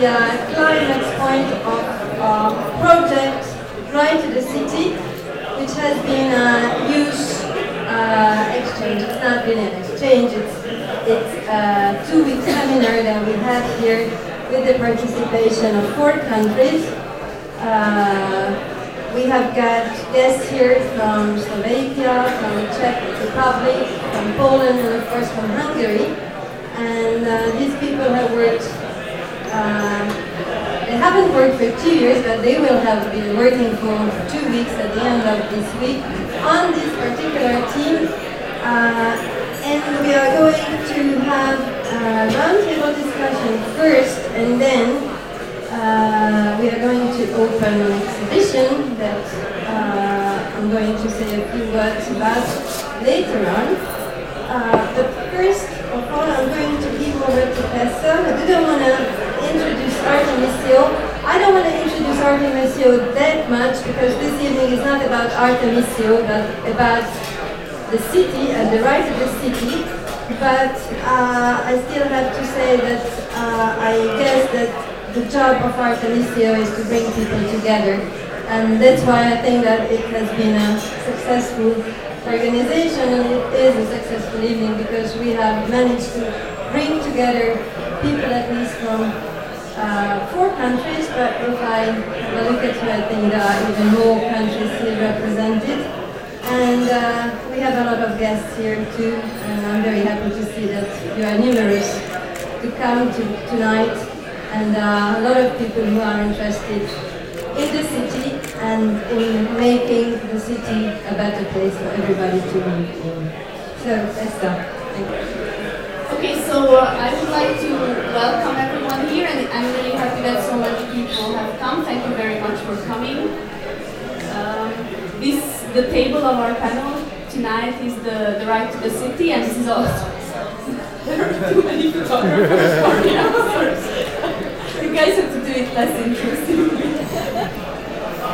the uh, climax point of our project, Right to the City, which has been a huge uh, exchange. It's not really an exchange, it's, it's a two-week seminar that we have here with the participation of four countries. Uh, we have got guests here from Slovakia, from Czech Republic, from Poland, and of course from Hungary. And uh, these people have worked, uh, they haven't worked for two years, but they will have been working for two weeks at the end of this week on this particular team. Uh, and we are going to have a roundtable discussion first, and then uh, we are going to open an exhibition that uh, I'm going to say a few words about later on. Uh, but first of all, I'm going to give over to Tessa. I didn't want to introduce Artemisszió. I don't want to introduce Artemisszió that much because this evening is not about Artemisszió, but about the city and the right of the city. But uh, I still have to say that uh, I guess that the job of Artemisszió is to bring people together. And that's why I think that it has been a successful organization and it is a successful evening because we have managed to bring together people at least from uh, four countries, but if I look at you, I think there are even more countries here represented. And uh, we have a lot of guests here too, and I'm very happy to see that you are numerous to come to tonight and uh, a lot of people who are interested in the city and in making the city a better place for everybody to live in. So, Esther, thank you. Okay, so uh, I would like to welcome I'm really happy that so many people have come. Thank you very much for coming. Um, this, the table of our panel tonight is the, the right to the city, and this is also. there are too many photographers you guys have to do it less interesting.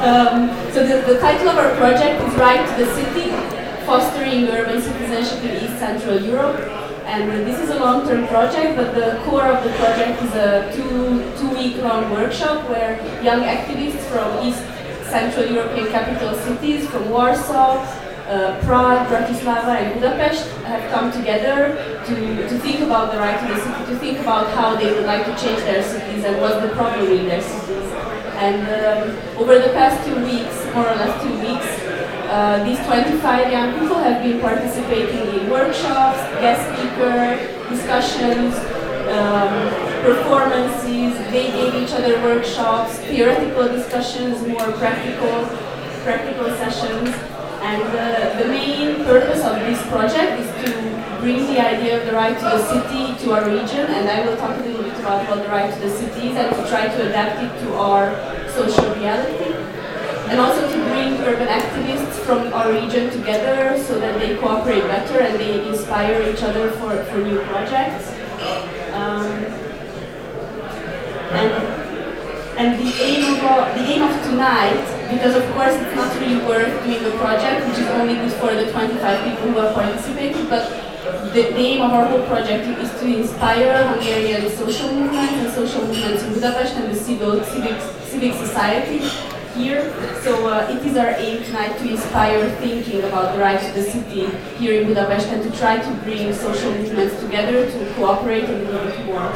um, so the, the title of our project is Right to the City, Fostering Urban Citizenship in East Central Europe. And this is a long-term project, but the core of the project is a two, two-week-long workshop where young activists from East Central European capital cities, from Warsaw, uh, Prague, Bratislava, and Budapest have come together to, to think about the right to the city, to think about how they would like to change their cities and what's the problem in their cities. And um, over the past two weeks, more or less two weeks, uh, these 25 young people have been participating in workshops, guest speaker, discussions, um, performances. They gave each other workshops, theoretical discussions, more practical, practical sessions. And uh, the main purpose of this project is to bring the idea of the right to the city to our region, and I will talk a little bit about what the right to the city is and to try to adapt it to our social reality. And also to bring urban activists from our region together so that they cooperate better and they inspire each other for, for new projects. Um, and and the aim of the aim of tonight, because of course it's not really worth doing the project, which is only good for the 25 people who are participating, but the, the aim of our whole project is to inspire Hungarian social movements and social movements in Budapest and the civil civic, civic society here. So uh, it is our aim tonight to inspire thinking about the right to the city here in Budapest and to try to bring social movements together to cooperate a little bit more.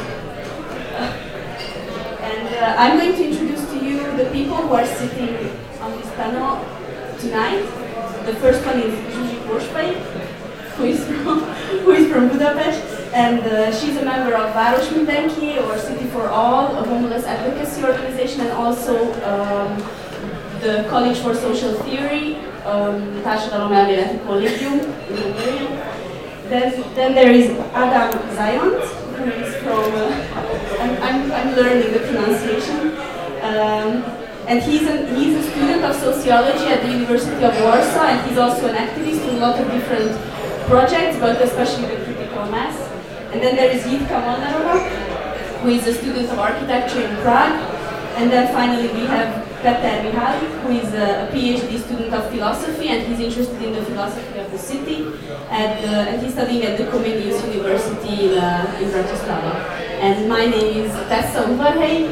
And uh, I'm going to introduce to you the people who are sitting on this panel tonight. The first one is Zsuzsi Borspai, who is from, who is from Budapest, and uh, she's a member of Város Mindenkié, or City for All, a homeless advocacy organization, and also um, the College for Social Theory, um, Társadalom Elméleti Collegium in Hungarian. Then, then there is Adam Zayant, who is from, uh, I'm, I'm, I'm learning the pronunciation. Um, and he's a, he's a student of sociology at the University of Warsaw, and he's also an activist in a lot of different projects, but especially the critical mass. And then there is Jitka Molnarova, who is a student of architecture in Prague. And then finally we have Mihalik, who is a, PhD student of philosophy and he's interested in the philosophy of the city. And, uh, and he's studying at the Comenius University in, uh, in Bratislava. And my name is Tessa Udvarhelyi,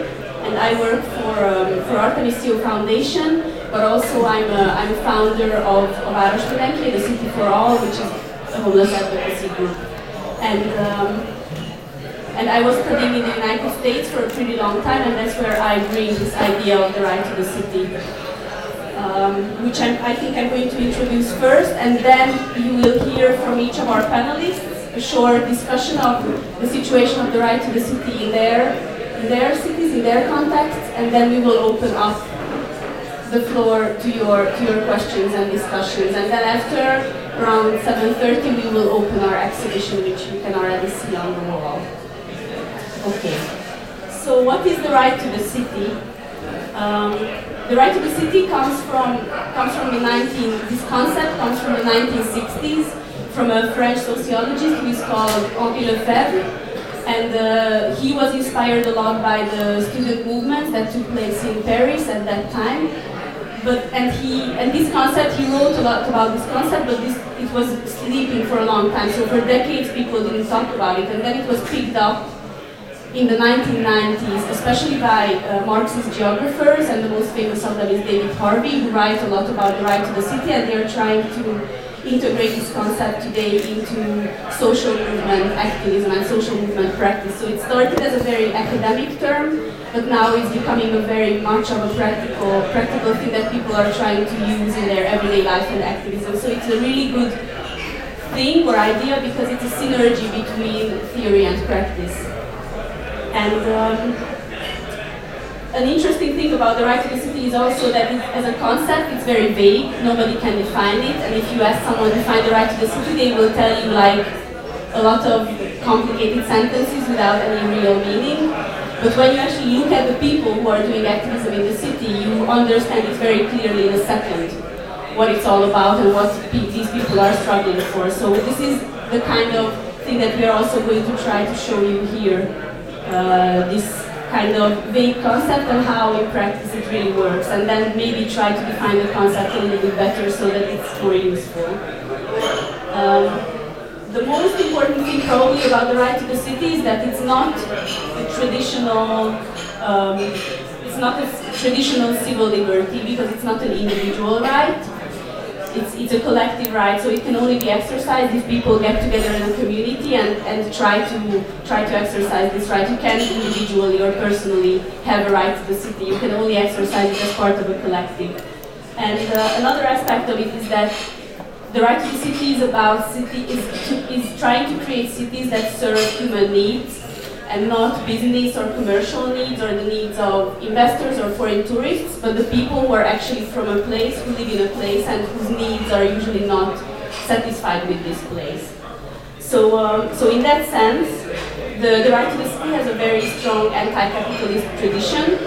and I work for, um, for Artemisszió Foundation, but also I'm a, I'm a founder of, of Város Mindenkié, the City for All, which is a homeless advocacy group. And um, and I was studying in the United States for a pretty long time, and that's where I bring this idea of the right to the city, um, which I'm, i think I'm going to introduce first, and then you will hear from each of our panelists a short discussion of the situation of the right to the city in their, in their cities, in their contexts, and then we will open up the floor to your, to your questions and discussions. And then after around 7.30 we will open our exhibition, which you can already see on the wall. Okay. So what is the right to the city? Um, the right to the city comes from comes from the 19. This concept comes from the 1960s from a French sociologist who is called Henri Lefebvre, and uh, he was inspired a lot by the student movements that took place in Paris at that time. But and he and this concept he wrote a lot about this concept, but this it was sleeping for a long time. So for decades people didn't talk about it, and then it was picked up in the 1990s, especially by uh, Marxist geographers, and the most famous of them is David Harvey, who writes a lot about the right to the city, and they're trying to integrate this concept today into social movement activism and social movement practice. So it started as a very academic term, but now it's becoming a very much of a practical, practical thing that people are trying to use in their everyday life and activism. So it's a really good thing or idea because it's a synergy between theory and practice. And um, an interesting thing about the right to the city is also that it, as a concept, it's very vague. Nobody can define it. And if you ask someone to define the right to the city, they will tell you like a lot of complicated sentences without any real meaning. But when you actually look at the people who are doing activism in the city, you understand it very clearly in a second what it's all about and what these people are struggling for. So this is the kind of thing that we are also going to try to show you here uh, this kind of vague concept and how in practice it really works, and then maybe try to define the concept a little bit better so that it's more useful. Um, the most important thing probably about the right to the city is that it's not a traditional um, it's not a traditional civil liberty because it's not an individual right it's, it's a collective right, so it can only be exercised if people get together in a community and, and try to try to exercise this right. You can't individually or personally have a right to the city. You can only exercise it as part of a collective. And uh, another aspect of it is that the right to the city is about city is, to, is trying to create cities that serve human needs and not business or commercial needs or the needs of investors or foreign tourists, but the people who are actually from a place, who live in a place and whose needs are usually not satisfied with this place. So, um, so in that sense, the, the right to the city has a very strong anti-capitalist tradition,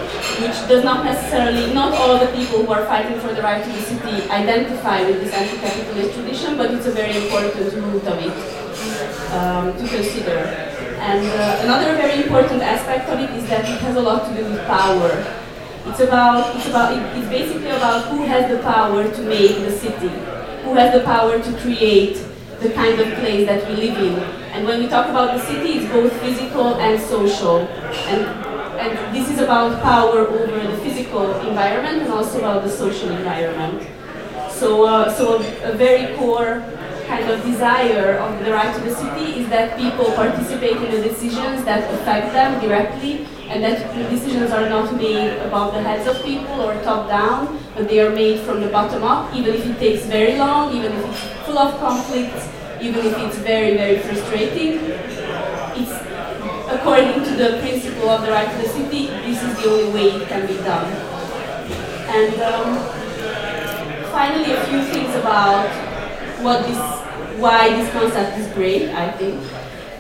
which does not necessarily, not all the people who are fighting for the right to the city identify with this anti-capitalist tradition, but it's a very important root of it um, to consider. And uh, another very important aspect of it is that it has a lot to do with power. It's about, it's about, it's basically about who has the power to make the city, who has the power to create the kind of place that we live in. And when we talk about the city, it's both physical and social. And, and this is about power over the physical environment and also about the social environment. So, uh, so a, a very core kind of desire of the right to the city is that people participate in the decisions that affect them directly and that the decisions are not made above the heads of people or top down, but they are made from the bottom up, even if it takes very long, even if it's full of conflicts, even if it's very, very frustrating. It's according to the principle of the right to the city, this is the only way it can be done. And um, finally, a few things about what this, why this concept is great, I think.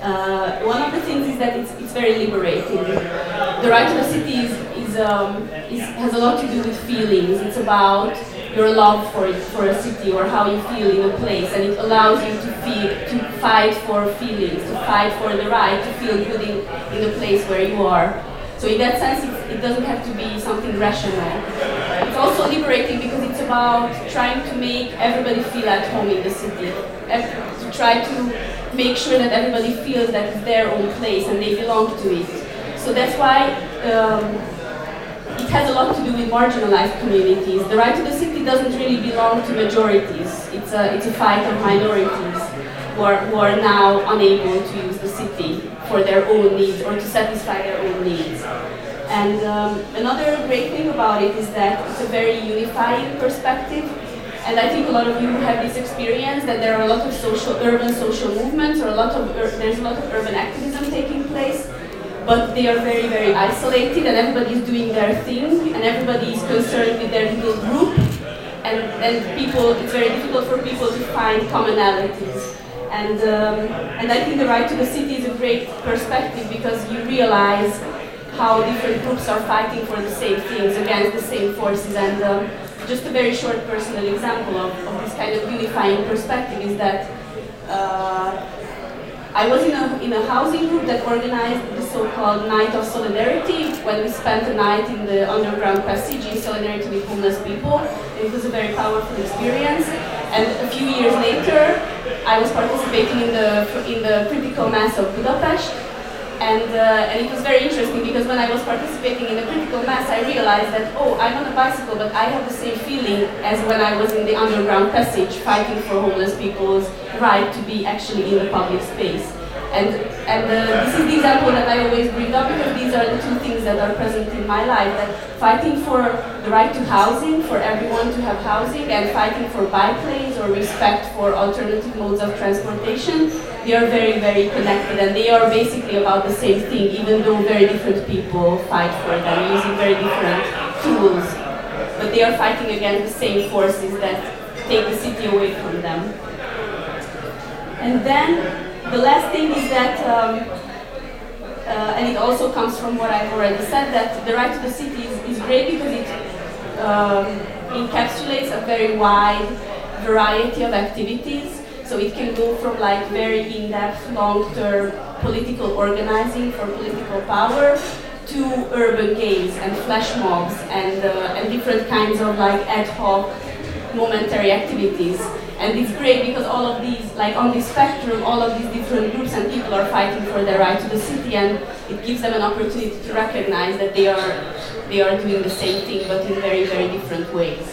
Uh, one of the things is that it's, it's very liberating. The right to the city is, is, um, is, has a lot to do with feelings. It's about your love for, it, for a city or how you feel in a place, and it allows you to feel, to fight for feelings, to fight for the right to feel good in, in the place where you are. So in that sense, it, it doesn't have to be something rational. It's also liberating because it's about trying to make everybody feel at home in the city. To try to make sure that everybody feels that it's their own place and they belong to it. So that's why um, it has a lot to do with marginalized communities. The right to the city doesn't really belong to majorities. It's a, it's a fight of minorities who are, who are now unable to use the city for their own needs or to satisfy their own needs. And um, another great thing about it is that it's a very unifying perspective. And I think a lot of you have this experience that there are a lot of social, urban social movements, or a lot of there's a lot of urban activism taking place, but they are very, very isolated, and everybody is doing their thing, and everybody is concerned with their little group, and and people, it's very difficult for people to find commonalities. And um, and I think the right to the city is a great perspective because you realize how different groups are fighting for the same things against the same forces. And um, just a very short personal example of, of, this kind of unifying perspective is that uh, I was in a, in a housing group that organized the so-called Night of Solidarity when we spent a night in the underground passage in solidarity with homeless people. It was a very powerful experience. And a few years later, I was participating in the, in the critical mass of Budapest and, uh, and it was very interesting because when I was participating in the critical mass, I realized that, oh, I'm on a bicycle, but I have the same feeling as when I was in the underground passage fighting for homeless people's right to be actually in the public space. And, and uh, this is the example that I always bring up because these are the two things that are present in my life. That fighting for the right to housing, for everyone to have housing, and fighting for bike lanes or respect for alternative modes of transportation, they are very, very connected and they are basically about the same thing, even though very different people fight for them using very different tools. But they are fighting against the same forces that take the city away from them. And then the last thing is that, um, uh, and it also comes from what I've already said, that the right to the city is, is great because it um, encapsulates a very wide variety of activities. So it can go from like very in-depth, long-term political organizing for political power to urban games and flash mobs and, uh, and different kinds of like ad hoc momentary activities. And it's great because all of these, like on this spectrum, all of these different groups and people are fighting for their right to the city, and it gives them an opportunity to recognize that they are, they are doing the same thing, but in very, very different ways.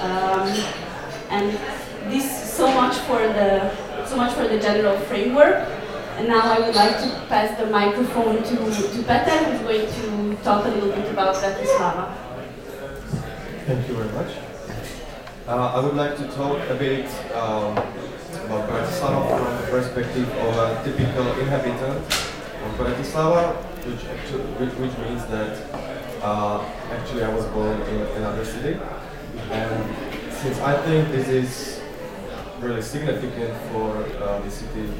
Um, and this so much for the so much for the general framework. And now I would like to pass the microphone to, to Peter, who's going to talk a little bit about Bratislava. Thank you very much. Uh, I would like to talk a bit um, about Bratislava from the perspective of a typical inhabitant of Bratislava, which, which, which means that uh, actually I was born in another city. And since I think this is really significant for uh, the city,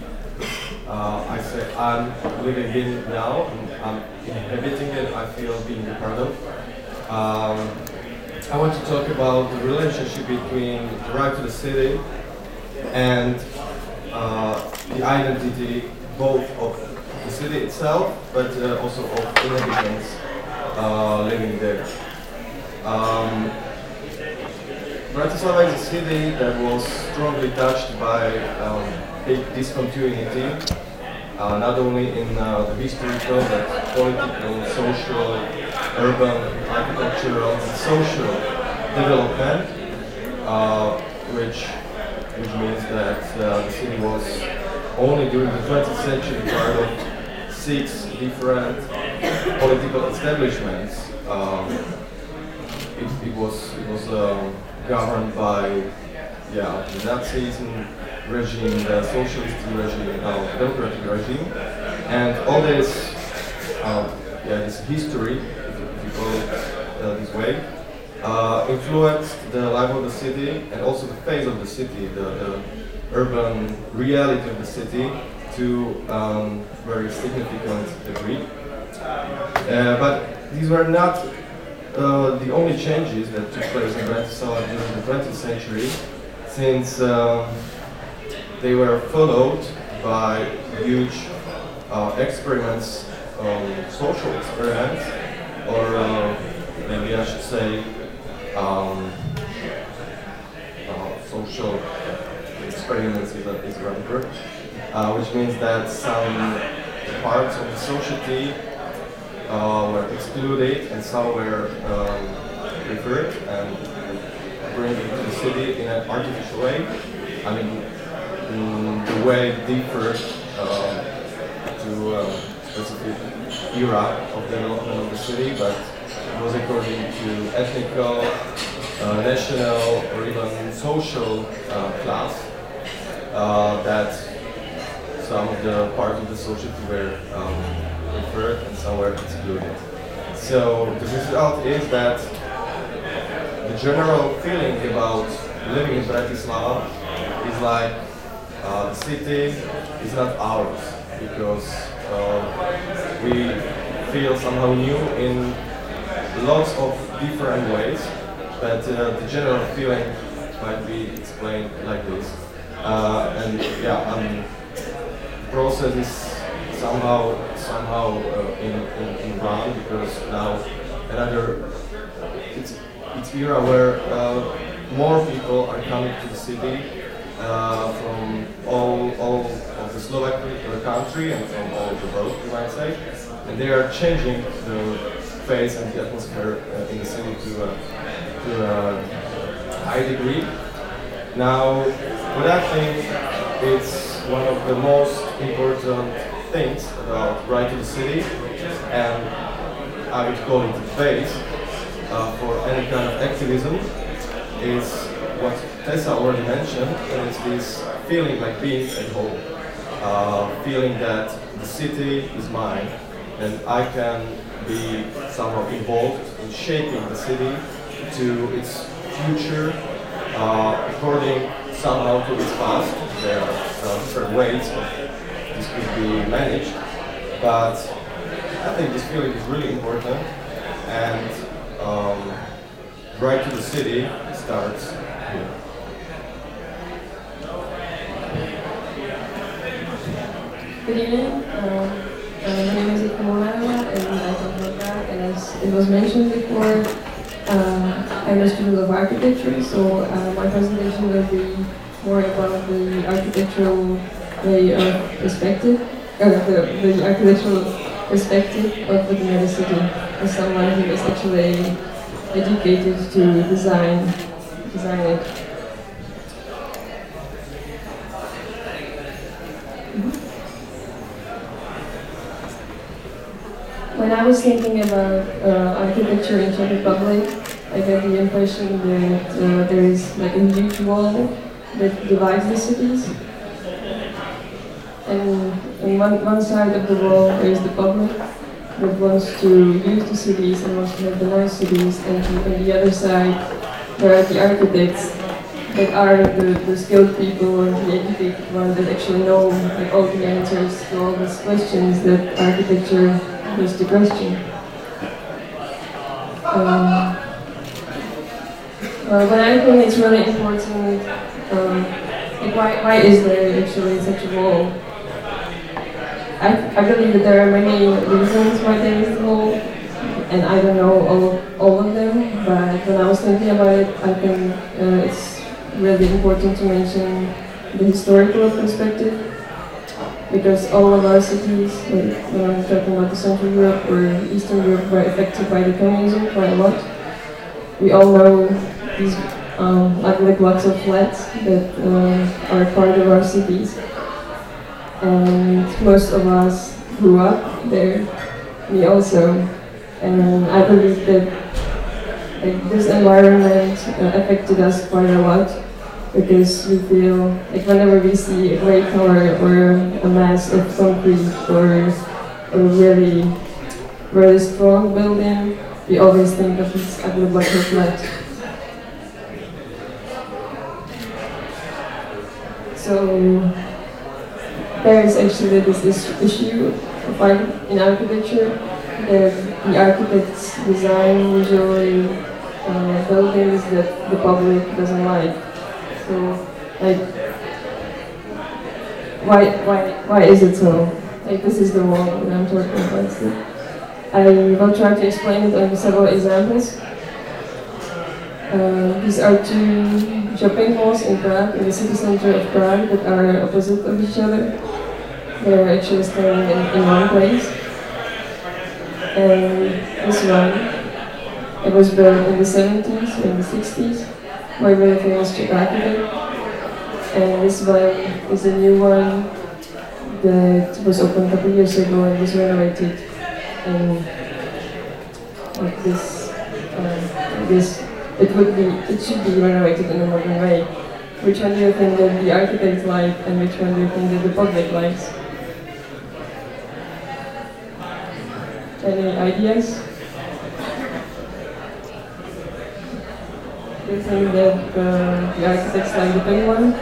uh, I say I'm living in now, I'm inhabiting it, I feel being a part of. Um, I want to talk about the relationship between the right to the city and uh, the identity both of the city itself, but uh, also of inhabitants uh, living there. Um, Bratislava is a city that was strongly touched by um, big discontinuity, uh, not only in uh, the historical but political, social, urban, architectural, and social development, uh, which which means that uh, the city was only during the 20th century part of six different political establishments. Um, it, it, was it was um, governed by yeah the Nazism regime, the socialist regime, uh, democratic regime, and all this um, yeah this history it uh, way, uh, influenced the life of the city and also the face of the city, the, the urban reality of the city to um, very significant degree. Uh, but these were not uh, the only changes that took place in Bratislava during the 20th century, since um, they were followed by huge uh, experiments, um, social experiments, or uh, maybe I should say um, uh, social experiments is a, is word, uh, which means that some parts of the society uh, were excluded and some were um, referred and bring into the city in an artificial way. I mean, mm, the way it differed um, to a specific era of development of the city, but it was according to ethnical, uh, national, or even social uh, class uh, that some of the parts of the society were um, referred and some were excluded. So the result is that the general feeling about living in Bratislava is like uh, the city is not ours because uh, we feel somehow new in lots of different ways, but uh, the general feeling might be explained like this. Uh, and yeah, um, the process is somehow somehow uh, in, in, in run because now another it's it's era where uh, more people are coming to the city from all, all of the Slovak uh, country and from all the world, you might say. And they are changing the face and the atmosphere uh, in the city to, uh, to a high degree. Now, what I think is one of the most important things about Right to the City, and I would call it the base uh, for any kind of activism, is what Tessa already mentioned, it's this feeling like being at home, uh, feeling that the city is mine, and I can be somehow involved in shaping the city to its future uh, according somehow to its past. There are different ways of this could be managed, but I think this feeling is really important, and um, right to the city starts here. Good evening. Um, uh, my name is Jitka Molnarova, and I come from that. And as it was mentioned before, uh, I'm a student of architecture, so uh, my presentation will be more about the architectural way of perspective, uh, the, the architectural perspective of at a city as someone who is actually educated to design design it. When I was thinking about uh, architecture in Czech Republic, I get the impression that uh, there is like a huge wall that divides the cities. And on one, one side of the wall there is the public that wants to use the cities and wants to have the nice cities, and on the other side there are the architects that are the, the skilled people and the educated ones that actually know like all the answers to all these questions that architecture is to question. Um, uh, but I think it's really important, um, like why, why is there actually such a wall? I, I believe that there are many reasons why there is a wall, and I don't know all, all of them, but when I was thinking about it, I think uh, it's really important to mention the historical perspective because all of our cities, like when I'm talking about the Central Europe or Eastern Europe, were affected by the communism quite a lot. We all know these um, ugly blocks of flats that uh, are part of our cities, and most of us grew up there. Me also, and I believe that like, this environment uh, affected us quite a lot because we feel like whenever we see a gray color or a mass of concrete or a really really strong building, we always think of this ugly block of flat. So there is actually this, issue in architecture that the architects design usually uh, buildings that the public doesn't like. So like why why why is it so? Like this is the wall that I'm talking about. So I will try to explain it on several examples. Uh, these are two shopping malls in Prague, in the city center of Prague, that are opposite of each other. They're actually standing in, in one place. And this one, it was built in the 70s, in the 60s, a very famous Czech architect. And this one is a new one that was opened a couple years ago and was renovated and like this, uh, this, it would be, it should be renovated in a modern way. Which one do you think that the architect like and which one do you think that the public likes? Any ideas? Think that uh, the architects like the big one?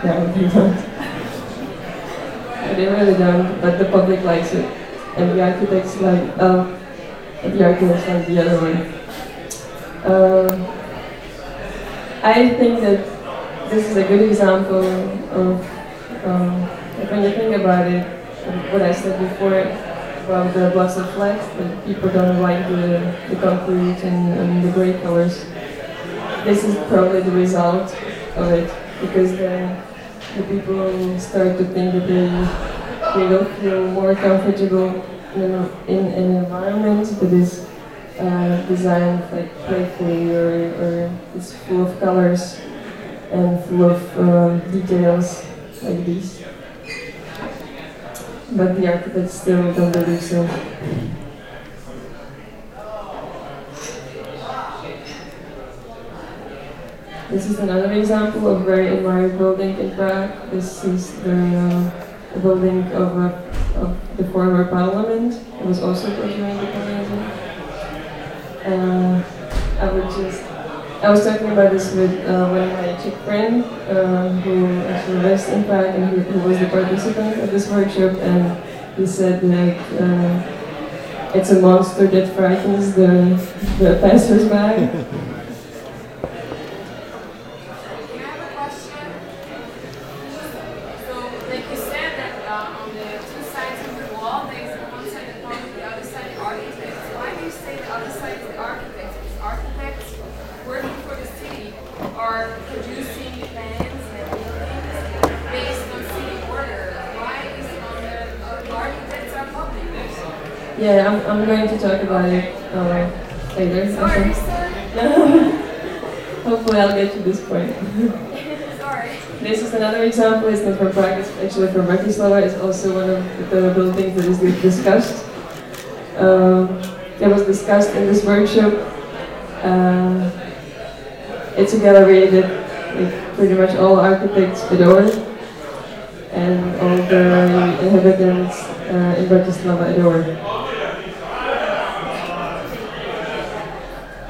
No, they don't. they really don't, but the public likes it. And the architects like, oh, the architects like the other one. Uh, I think that this is a good example of, um, when you think about it, what I said before about the of flats, that people don't like the, the concrete and, and the gray colors. This is probably the result of it, because then the people start to think that they, they will feel more comfortable in, in an environment that is uh, designed like playfully or, or is full of colors and full of um, details like these. But the architects still don't believe so. This is another example of very admired building in Prague. This is the, uh, building of, uh, of the former parliament. It was also built during the communism. Uh, I would just, I was talking about this with uh, one of my Czech friends uh, who actually lives in Prague and who, who, was the participant of this workshop, and he said like uh, it's a monster that frightens the, the passers-by. I'm, going to talk about it uh, later. Sorry, Hopefully I'll get to this point. This is another example, it's not from Prague, it's actually from Bratislava. It's also one of the buildings that is discussed. Um, it was discussed in this workshop. Uh, it's a gallery that like, pretty much all architects adore and all the inhabitants uh, in Bratislava adore.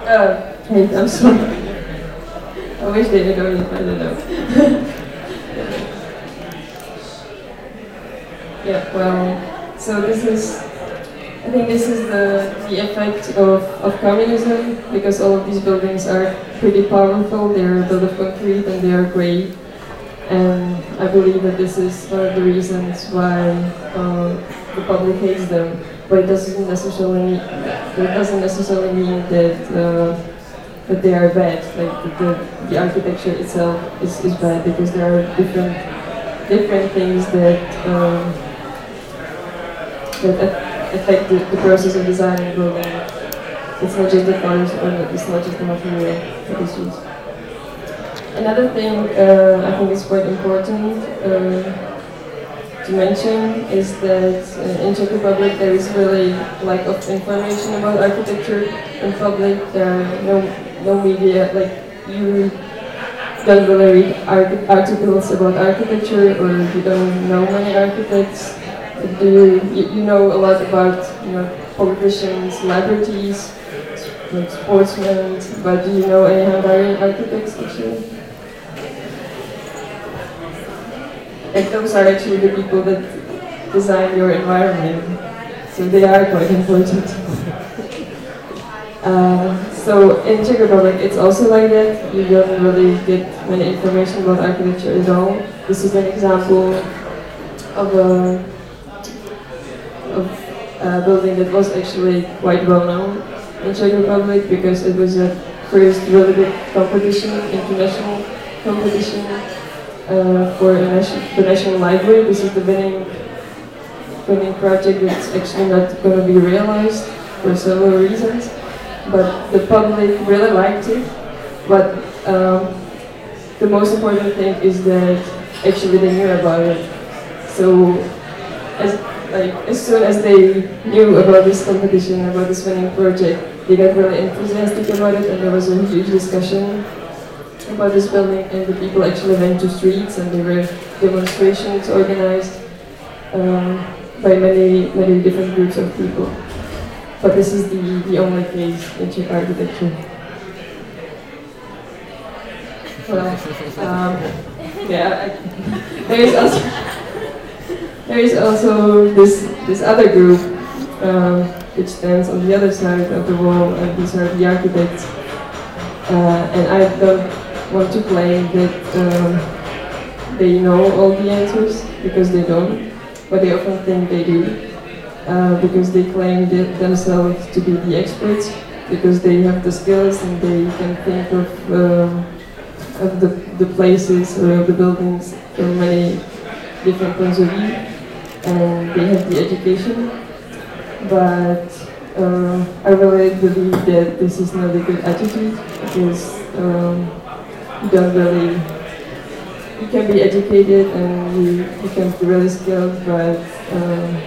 Hey, I'm sorry. I wish they already found it out. yeah, well, so this is, I think this is the, the effect of, of communism, because all of these buildings are pretty powerful, they're built of concrete and they are gray. And I believe that this is one of the reasons why um, the public hates them but it doesn't necessarily it doesn't necessarily mean that uh, that they are bad. Like the, the architecture itself is, is bad because there are different different things that um, that affect the, the, process of designing building. It's not just the colors or it's not just the material that is used. Another thing uh, I think is quite important. Uh, to mention is that uh, in Czech Republic there is really lack of information about architecture in public. There are no, no media, like you don't really read articles about architecture or you don't know many architects. Do you, you, know a lot about you know politicians, celebrities, sportsmen, but do you know any Hungarian architects actually? And those are actually the people that design your environment. So they are quite important. uh, so in Czech Republic, it's also like that. You don't really get many information about architecture at all. This is an example of a, of a building that was actually quite well known in Czech Republic because it was a first really big competition, international competition uh, for the National Library. This is the winning winning project that's actually not going to be realized for several reasons, but the public really liked it. But um, the most important thing is that actually they knew about it. So as like as soon as they knew about this competition, about this winning project, they got really enthusiastic about it, and there was a huge discussion about this building, and the people actually went to streets, and there were demonstrations organized um, by many many different groups of people. But this is the, the only case in Czech architecture. Well, um, yeah, I, there is also there is also this this other group um, which stands on the other side of the wall, and these are the architects. Uh, and I don't want to claim that um, they know all the answers because they don't, but they often think they do uh, because they claim themselves to be the experts because they have the skills and they can think of, um, of the, the places or the buildings from many different points of view and they have the education. But uh, I really believe that this is not a good attitude because um, don't really you can be educated and you, you can be really skilled but um,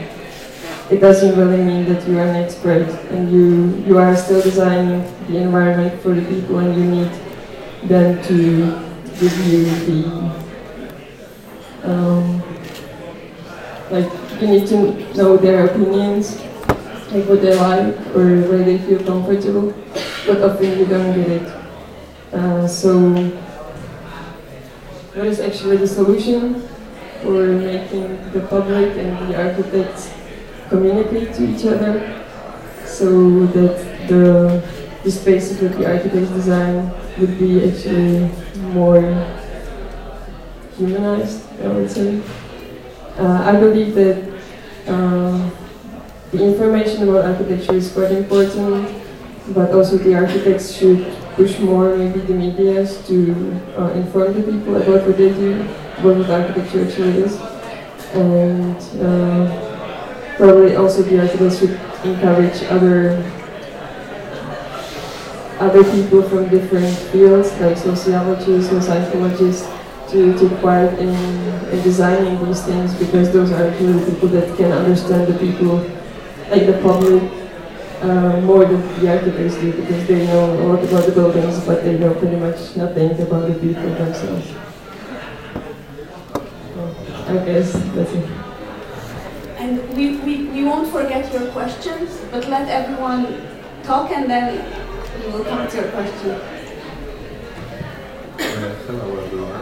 it doesn't really mean that you are an expert and you, you are still designing the environment for the people and you need them to give you the, um, like you need to know their opinions, like what they like or where they feel comfortable, but often you don't get it. Uh, so what is actually the solution for making the public and the architects communicate to each other so that the, the spaces that the architects design would be actually more humanized, I would say. Uh, I believe that uh, the information about architecture is quite important, but also the architects should push more maybe the media to uh, inform the people about what they do, what architecture actually is. And uh, probably also the architects should encourage other other people from different fields like sociologists or psychologists to take part in, in designing those things because those are really people that can understand the people, like the public, uh, more than the architects do because they know a lot about the buildings but they know pretty much nothing about the people themselves. I guess that's it. And we, we, we won't forget your questions, but let everyone talk and then we will come to your question. Uh, hello everyone.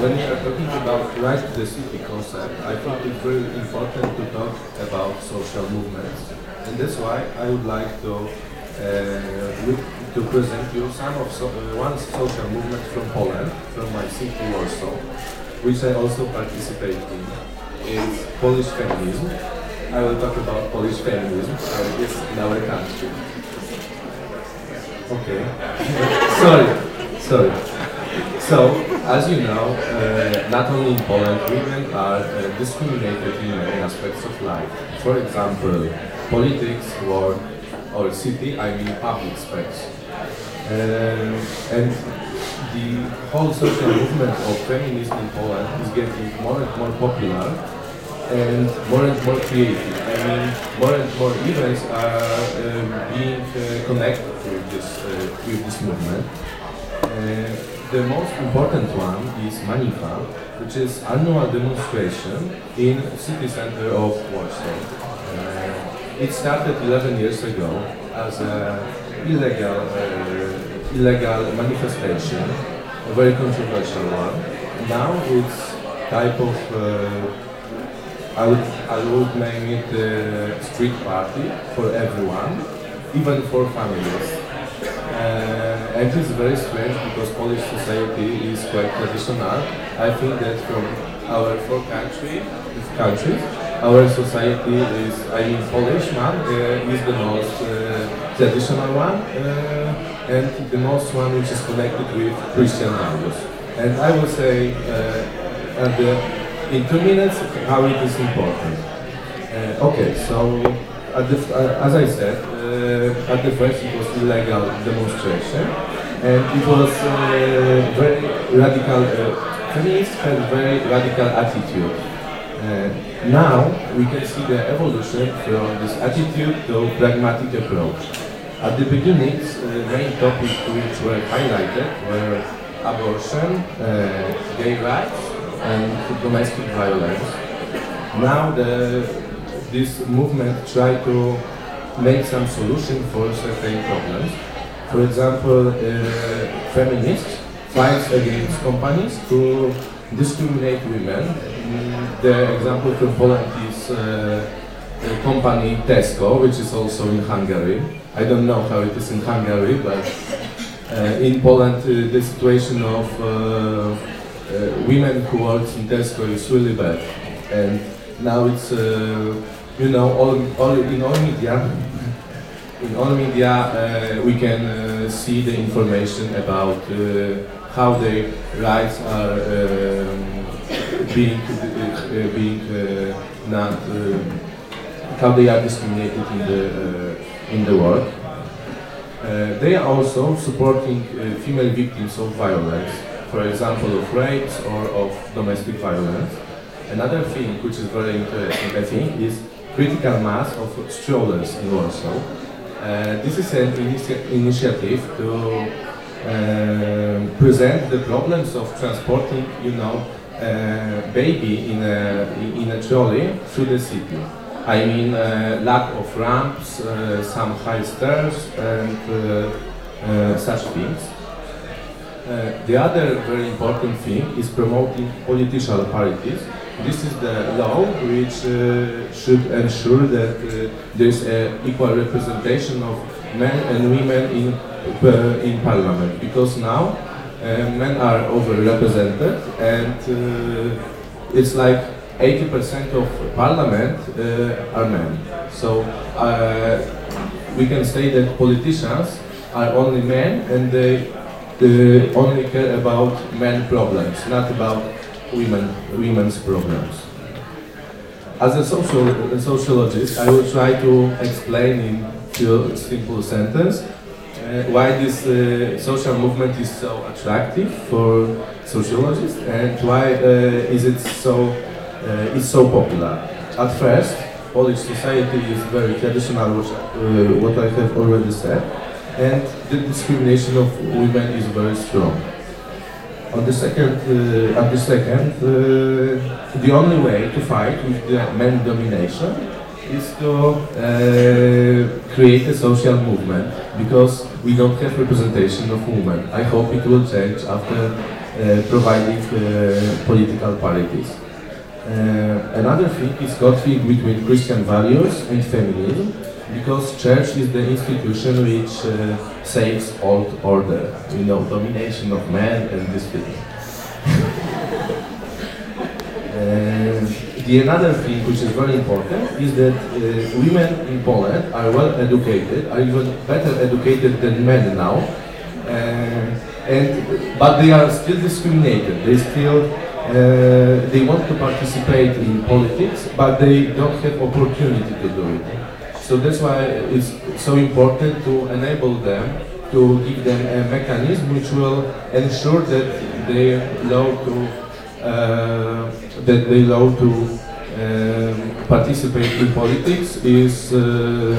when we are talking about Rise to the City concept, I think it's very important to talk about social movements. And that's why I would like to uh, to present you some of so, uh, one social movement from Poland, from my city Warsaw, which I also participate in is Polish feminism. I will talk about Polish feminism, in our country. Okay. sorry, sorry. So, as you know, uh, not only in Poland, women are uh, discriminated in many aspects of life. For example, politics, work, or city, I mean public space. Uh, and the whole social movement of feminism in Poland is getting more and more popular and more and more creative. I mean, more and more events are uh, being uh, connected with this, uh, with this movement. Uh, the most important one is Manifa, which is annual demonstration in city center of Warsaw. Uh, it started 11 years ago as an illegal, uh, illegal manifestation, a very controversial one. Now it's type of I would, I would name it a street party for everyone, even for families. Uh, and it's very strange because Polish society is quite traditional. I think that from our four country, countries, our society is, I mean, Polish man uh, is the most uh, traditional one uh, and the most one which is connected with Christian values. And I will say uh, the, in two minutes how it is important. Uh, okay, so the, uh, as I said, uh, at the first it was illegal demonstration and it was very radical, feminists had very radical attitude. Uh, now we can see the evolution from this attitude to pragmatic approach. At the beginning, uh, main topics which were highlighted were abortion, uh, gay rights, and domestic violence. Now the, this movement try to make some solution for certain problems. For example, uh, feminists fight against companies to discriminate women. The example from Poland is uh, the company Tesco, which is also in Hungary. I don't know how it is in Hungary, but uh, in Poland uh, the situation of women who work in Tesco is really bad. And now it's, you know, all, all in all media, in all media uh, we can uh, see the information about uh, how their rights are um, being uh, being uh, not uh, how they are discriminated in the uh, in the work. Uh, they are also supporting uh, female victims of violence, for example, of rapes or of domestic violence. Another thing which is very interesting, I think, is critical mass of strollers in Warsaw. Uh, this is an initia- initiative to um, present the problems of transporting, you know, baby in a in a trolley through the city. I mean, lack of ramps, uh, some high stairs, and uh, uh, such things. The other very important thing is promoting political parities. This is the law which uh, should ensure that uh, there is equal representation of men and women in, uh, in parliament. Because now men are overrepresented and uh, it's like 80% of parliament uh, are men. So uh, we can say that politicians are only men and they they only care about men problems, not about women women's problems. As a, social, a sociologist, I will try to explain in few simple sentences uh, why this uh, social movement is so attractive for sociologists and why uh, is it so uh, is so popular. At first, Polish society is very traditional, which, uh, what I have already said, and the discrimination of women is very strong. On the second, at the second, the only way to fight with the men domination is to uh, create a social movement because we don't have representation of women. I hope it will change after uh, providing uh, political parities. Uh, another thing is conflict between Christian values and feminism, because church is the institution which saves old order, you know, domination of men and this thing. The another thing which is very important is that uh, women in Poland are well educated, are even better educated than men now, uh, and but they are still discriminated. They still uh, they want to participate in politics, but they don't have opportunity to do it. So that's why it's so important to enable them, to give them a mechanism which will ensure that they allow to uh, that they allow to participate in politics is uh,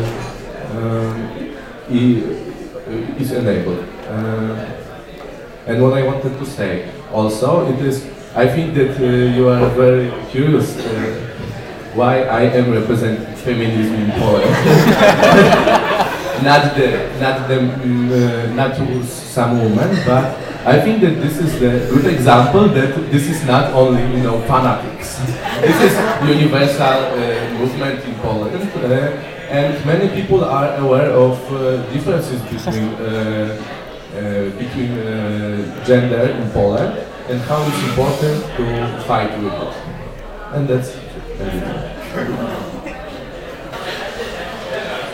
um, is enabled. Uh, and what I wanted to say also, it is, I think that uh, you are very curious uh, why I am representing feminism in Poland. not the, not the, mm, uh, not some women, but I think that this is the good example that this is not only, you know, fanatics. this is universal uh, movement in Poland. Uh, and many people are aware of uh, differences between uh, uh, between uh, gender in Poland and how it's important to fight with it. And that's everything.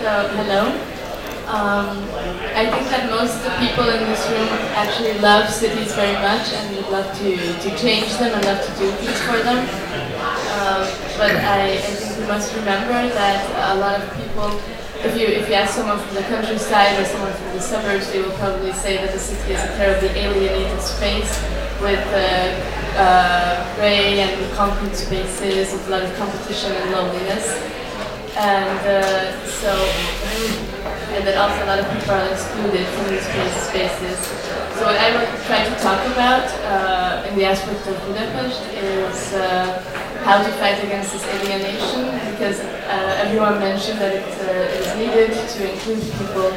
So, hello. Um, I think that most of the people in this room actually love cities very much and would love to, to change them and love to do things for them. Um, but I, I think we must remember that a lot of people, if you if you ask someone from the countryside or someone from the suburbs, they will probably say that the city is a terribly alienated space with uh, uh, grey and concrete spaces with a lot of competition and loneliness and uh, so and then also a lot of people are excluded from these spaces. So what I would try to talk about uh, in the aspect of Budapest is uh, how to fight against this alienation, because uh, everyone mentioned that it uh, is needed to include people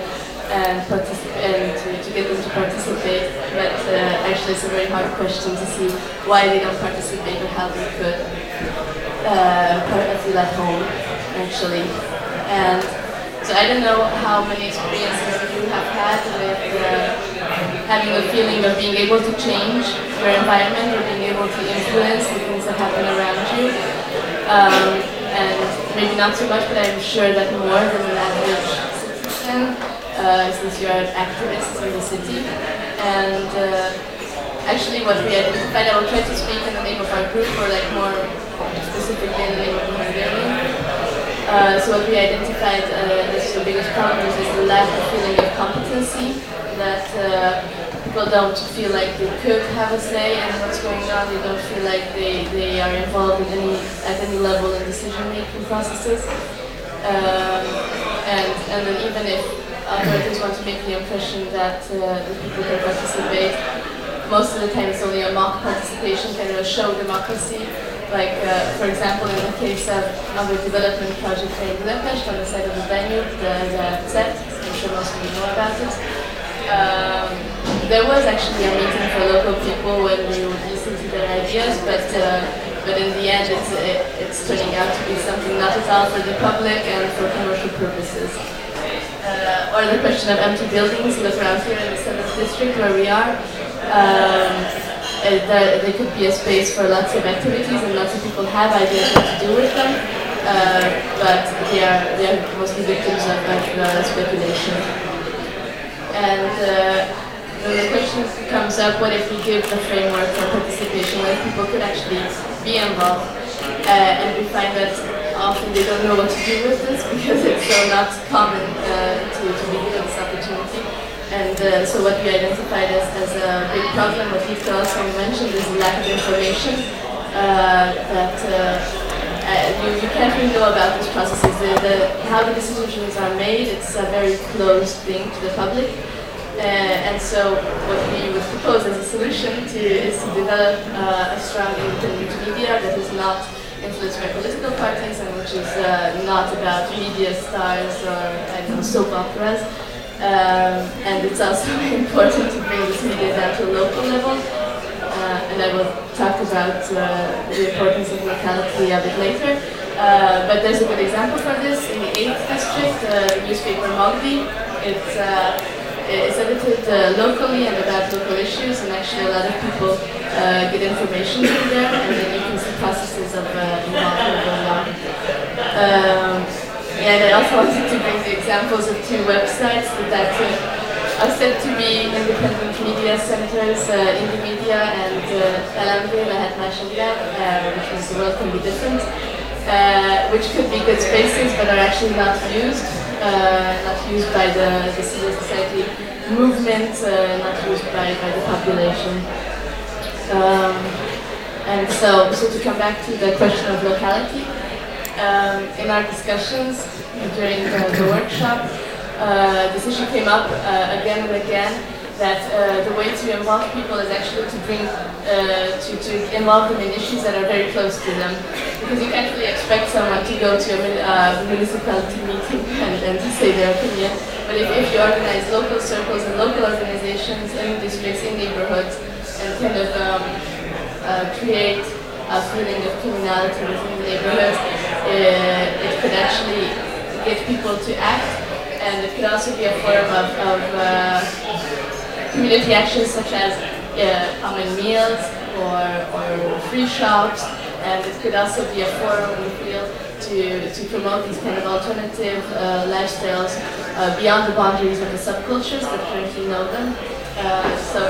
and, and to, to, get them to participate, but uh, actually it's a very hard question to see why they don't participate or how they could uh, feel at home actually. And so I don't know how many experiences you have had with uh, having the feeling of being able to change your environment or being able to influence the things that happen around you. Um, and maybe not so much, but I'm sure that more than an average citizen, uh, since you are activists in the city. And uh, actually what we identified, I will try to speak in the name of our group or like more specifically in the name of uh, so what we identified uh, as the biggest problem is the lack of feeling of competency, that uh, people don't feel like they could have a say in what's going on, they don't feel like they, they are involved in any, at any level in decision-making processes. Um, and, and then even if authorities want to make the impression that uh, the people can participate, most of the time it's only a mock participation, kind of a show democracy, like, uh, for example, in the case of, a development project in Budapest on the side of the venue, the, the ZET, I'm sure most of you know about it. Um, there was actually a meeting for local people when we would listen to their ideas, but uh, but in the end it's, it, it's turning out to be something not at all for the public and for commercial purposes. Uh, or the question of empty buildings, look around here in the 7th district where we are. Um, uh, there, there could be a space for lots of activities and lots of people have ideas what to do with them, uh, but they are, they are mostly victims of, of uh, speculation. And uh, the question comes up, what if we give the framework for participation, where people could actually be involved? Uh, and we find that often they don't know what to do with this because it's so not common uh, to, to be given uh, so what we identified as, as a big problem, what Yves also mentioned, is the lack of information uh, that uh, uh, you, you can't really know about these processes. The, the, how the decisions are made, it's a very closed thing to the public. Uh, and so what we would propose as a solution to, is to develop a strong independent media that is not influenced by political parties and which is not about media stars or I don't know, soap operas, um, and it's also important to bring this media down to a local level. Uh, and I will talk about uh, the importance of locality a bit later. Uh, but there's a good example for this in the 8th district, uh, the newspaper Mogli. It's, uh, it's edited uh, locally and about local issues, and actually a lot of people get information from there, and then you can see processes of involvement going on. Um, and I also wanted to bring the examples of two websites that uh, are said to be independent media centers, uh, Indymedia and uh, LMV, Lehet Más uh, which means the world can be different, uh, which could be good spaces but are actually not used, uh, not used by the, the civil society movement, uh, not used by, by the population. Um, and so, so to come back to the question of locality, um, in our discussions during the, workshop, uh, this issue came up uh, again and again that uh, the way to involve people is actually to bring, uh, to, to involve them in issues that are very close to them. Because you can't really expect someone to go to a uh, municipality meeting and, and to say their opinion. But if, if you organize local circles and local organizations in districts, in neighborhoods, and kind of um, create a feeling of communality within the neighborhood, uh, it could actually get people to act, and it could also be a form of, of uh, community actions such as uh, common meals or, or free shops, and it could also be a forum, we feel, to, to promote these kind of alternative uh, lifestyles uh, beyond the boundaries of the subcultures that currently know them. Uh, so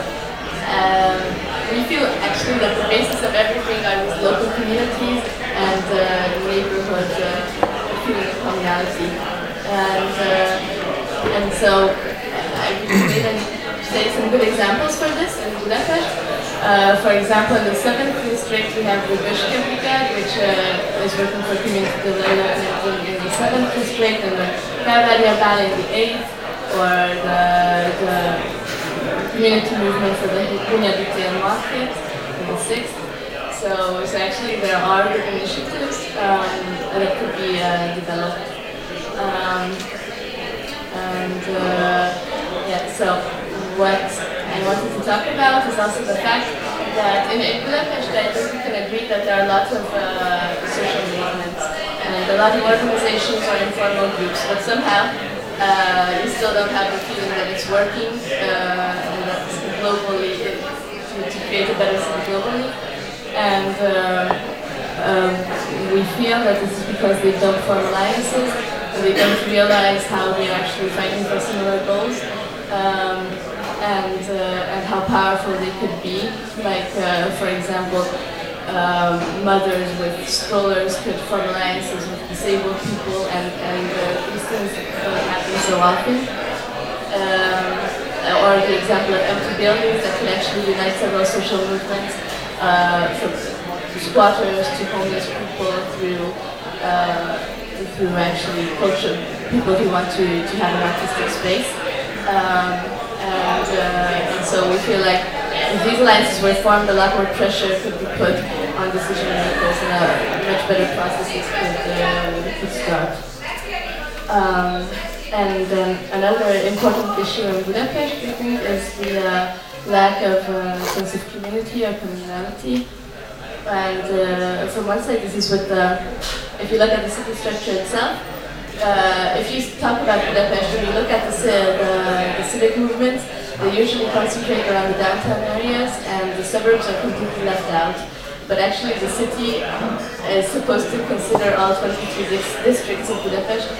um, we feel actually that the basis of everything are these local communities and uh, neighborhood uh. And, uh, and so I can say some good examples for this in Budapest. Uh, for example, in the 7th district we have the Bishka which uh, is working for community development in the 7th district, and the Calvaria Valley in the 8th, or the, the community movement for the Hunyadi tér market in the 6th. So, so actually there are initiatives um, that could be uh, developed. Um, and uh, yeah, so what I wanted to talk about is also the fact that in, in Budapest I think we can agree that there are lots of uh, social movements and a lot of organizations or informal groups, but somehow uh, you still don't have the feeling that it's working uh, and that globally to, create a better city globally. And uh, um, we feel that this is because they don't form alliances and they don't realize how they're actually fighting for similar goals. Um, and, uh, and how powerful they could be. Like, for example, um, mothers with strollers could form alliances with disabled people, and, and uh, these things don't happen so often. Um, or the example of empty buildings that can actually unite several social movements, uh, from squatters to homeless people through uh, through actually culture, people who want to, to have an artistic space. Um, and, uh, and so we feel like if these alliances were formed, a lot more pressure could be put on decision makers and a much better processes could, uh, could start. Um, and then another important issue in Budapest, I think, is the uh, lack of uh, sense of community or communality. And uh, from one side, this is with the, if you look at the city structure itself, uh, if you talk about Budapest and you look at the, the, the civic movements, they usually concentrate around the downtown areas and the suburbs are completely left out. But actually the city is supposed to consider all 23 districts of Budapest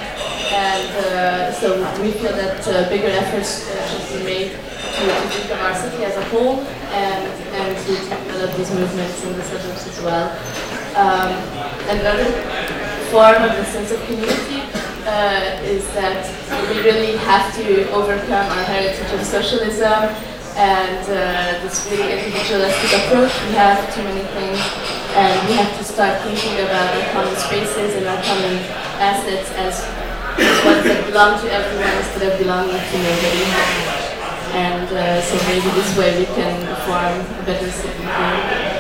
and uh, so we feel that uh, bigger efforts uh, should be made to, to think of our city as a whole and, and to develop these movements in the suburbs as well. Um, another form of the sense of community uh, is that we really have to overcome our heritage of socialism and uh, this really individualistic approach. We have too many things and we have to start thinking about our common spaces and our common assets as, as ones that belong to everyone instead of belonging to nobody. And uh, so maybe this way we can form a better city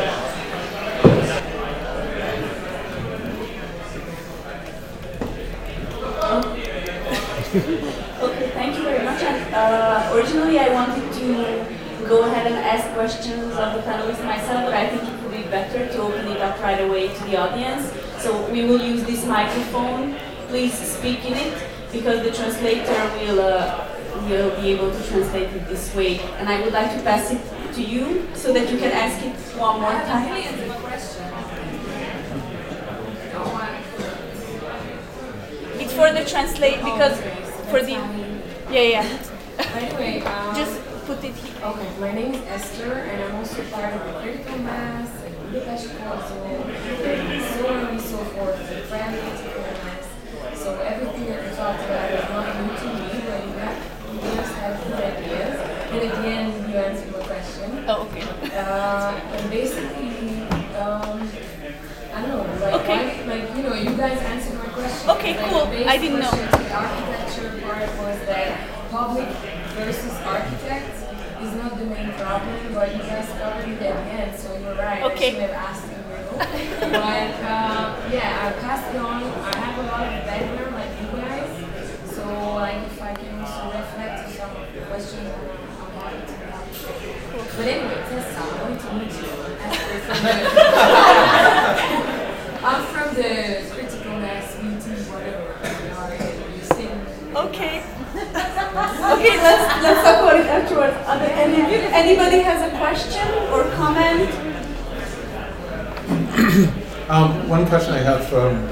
okay, thank you very much. And uh, originally I wanted to go ahead and ask questions of the panelists myself, but I think it would be better to open it up right away to the audience. So we will use this microphone. Please speak in it because the translator will uh, will be able to translate it this way. And I would like to pass it to you so that you can ask it one more time. It's for the translate because for the yeah yeah. anyway, um, just put it here. Okay, my name is Esther, and I'm also part of the critical mass and Budapest Council, and so on and so forth, the friend critical mass. So everything that you talked about is not new to me, but you have you just have good ideas. And at the end, you answer my question. Oh, okay. Uh, and basically, um, I don't know, like, Okay. like you know, you guys answered my question. Okay, Like, cool. I didn't know. The architecture part was that public versus architect is not the main problem, but you guys covered it at the end, so you're right. Okay. I should have asked you. but uh, yeah, I passed it on. I have a lot of background like you guys, so like if I can also reflect to some of the questions, I'm, I'm happy to. But anyway, Tessa, I wanted to meet you. Esther from the- I'm from the critical mass meeting, whatever. You know, you Okay. okay, let's let's talk about it afterwards. Are there any, anybody has a question or comment? Um, one question I have, um,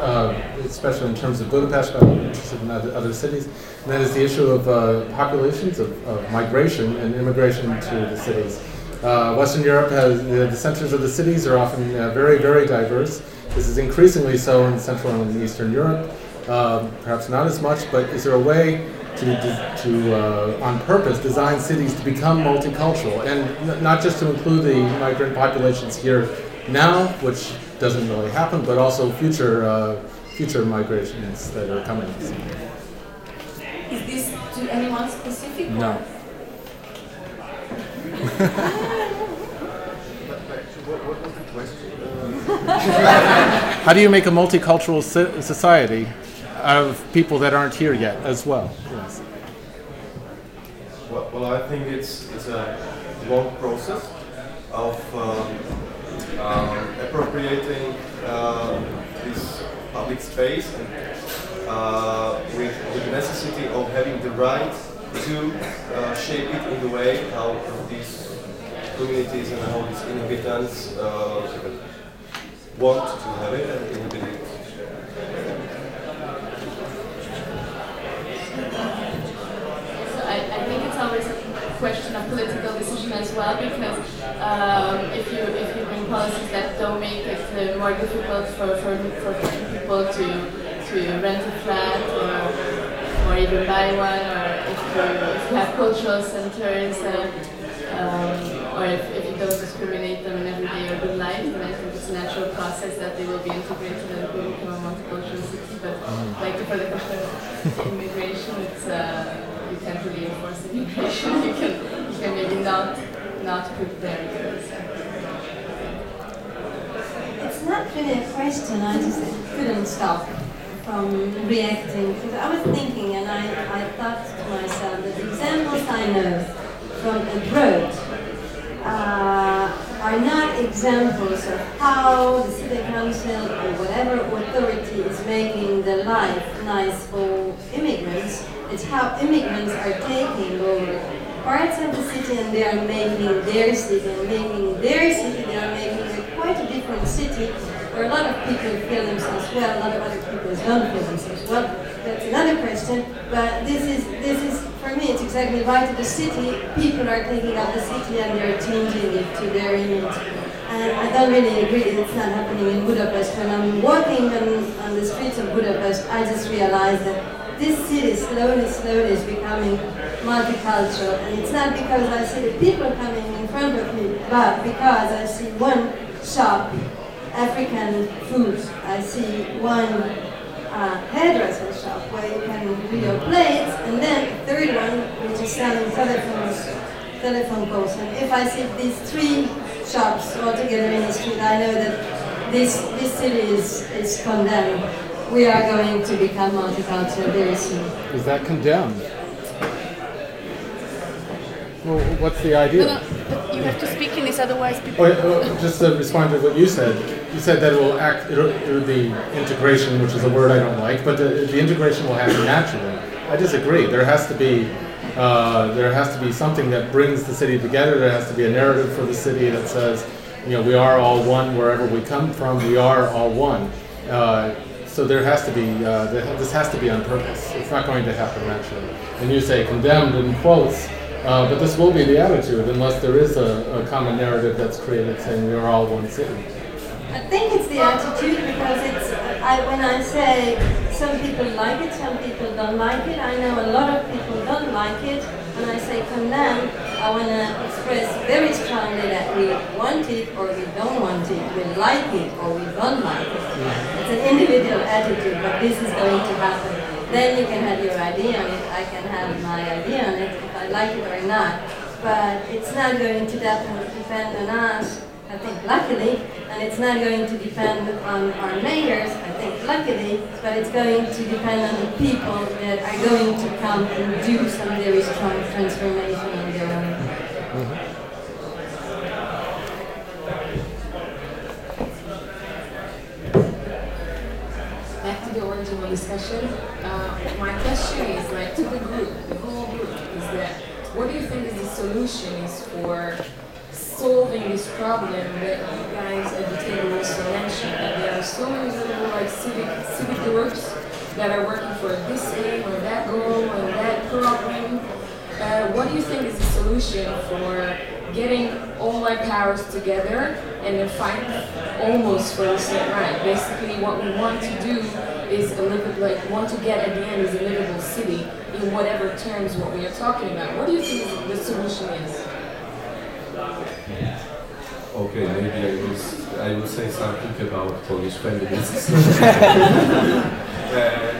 uh, especially in terms of Budapest, but I'm interested in other, other cities. And that is the issue of uh, populations, of, of, migration and immigration to the cities. Uh, Western Europe has the centers of the cities are often uh, very, very diverse. This is increasingly so in Central and Eastern Europe. Um, perhaps not as much, but is there a way to, to uh, on purpose, design cities to become multicultural, and not just to include the migrant populations here now, which doesn't really happen, but also future uh, future migrations that are coming. Is this to anyone specific? No. How do you make a multicultural society of people that aren't here yet as well? Yes. Well, well I think it's it's a long process of um, um, appropriating uh, this public space and uh, with, the necessity of having the right to uh, shape it in the way how these communities and how these inhabitants uh, want to have it and inhabit it. So I, I think it's always a question of political decision as well because um, if you if you bring policies that don't make it uh, more difficult for, for, for people to to rent a flat or, or even buy one or if you, if you have cultural centers uh, um, or if, if you don't discriminate them in everyday urban life then I it's a natural process that they will be integrated and will become a multicultural city but mm. like for the question of immigration it's uh, you can't really enforce immigration. you can you can maybe not not put barriers. It's not really a question. I just couldn't stop from reacting because I was thinking and I, I thought to myself that the examples I know from abroad uh, are not examples of how the city council or whatever authority is making the life nice for immigrants it's how immigrants are taking over parts of the city and they are making their city and making their city, they are making it quite a different city where a lot of people feel themselves well, a lot of other people don't feel themselves well. That's another question, but this is, this is for me, it's exactly right. To the city, people are taking up the city and they're changing it to their image. And I don't really agree that it's not happening in Budapest. When I'm walking on, on the streets of Budapest, I just realize that this city slowly, slowly is becoming multicultural. And it's not because I see the people coming in front of me, but because I see one shop, African food. I see one uh, hairdresser shop where you can do your plates, and then a third one which is selling telephones, telephone calls. And if I see these three shops all together in the street, I know that this, this city is, is condemned we are going to become multicultural very soon. Is that condemned? Well, what's the idea? No, no, you have to speak in this, otherwise people. Oh, just to respond to what you said, you said that it will act. It'll, it'll, the integration, which is a word I don't like, but the, the integration will happen naturally. I disagree. There has to be. Uh, there has to be something that brings the city together. There has to be a narrative for the city that says, you know, we are all one wherever we come from. We are all one. Uh, so there has to be, uh, this has to be on purpose. It's not going to happen naturally. And you say condemned in quotes, uh, but this will be the attitude unless there is a, a, common narrative that's created saying we are all one city. I think it's the attitude because it's, I, when I say some people like it, some people don't like it, I know a lot of people don't like it. When I say condemn, I want to express very strongly that we want it or we don't want it, we like it or we don't like it. It's an individual attitude, but this is going to happen. Then you can have your idea on it, I can have my idea on it, I like it or not. But it's not going to depend on us, I think luckily, and it's not going to depend on our mayors, I think luckily, but it's going to depend on the people that are going to come and do some very strong transformation on their own. Back to the original discussion. Uh, my question is like to the group, the whole group, is that what do you think is the solution is for solving this problem that you guys at the table also mentioned, that there are so many little like civic, civic groups that are working for this aim or that goal or that program. Uh, what do you think is the solution for getting all our powers together and then fight almost for the same right? Basically, what we want to do is a livable, like want to get at the end is a livable city in whatever terms what we are talking about. What do you think the solution is? Okay, maybe I will, s- I will say something about Polish feminism. Uh,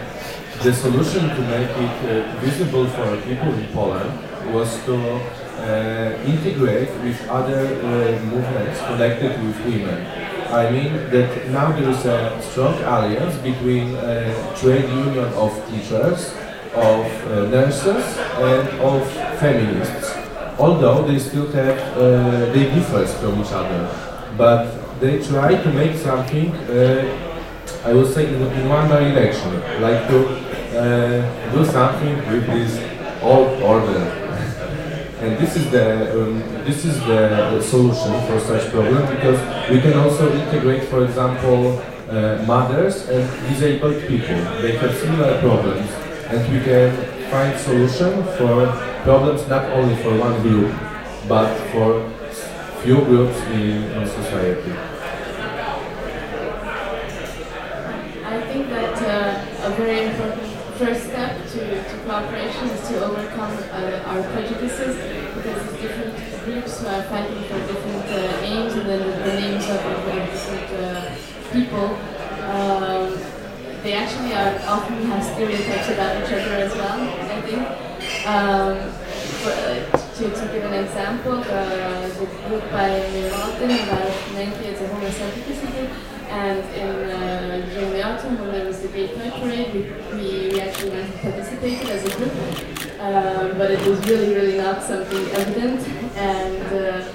the solution to make it uh, visible for people in Poland was to integrate with other uh, movements connected with women. I mean that now there is a strong alliance between uh, trade union of teachers, of uh, nurses, and of feminists although they still have, uh, they differ from each other, but they try to make something, uh, I would say, in, in one direction, like to uh, do something with this old order. And this is the um, this is the solution for such problem because we can also integrate, for example, uh, mothers and disabled people. They have similar problems, and we can find solution for problems not only for one group, but for few groups in, in society. I think that uh, a very important first step to, to cooperation is to overcome uh, our prejudices groups who are fighting for different uh, aims and then the, names of, different uh, people. Um, they actually are often have stereotypes about each other as well, I think. Um, uh, to, to give an example, the group by Martin about 90 is a homosexuality group, and in, uh, during the autumn when there was the Gay Pride Parade, we, we, actually participated as a group, um, but it was really, really not something evident, and uh,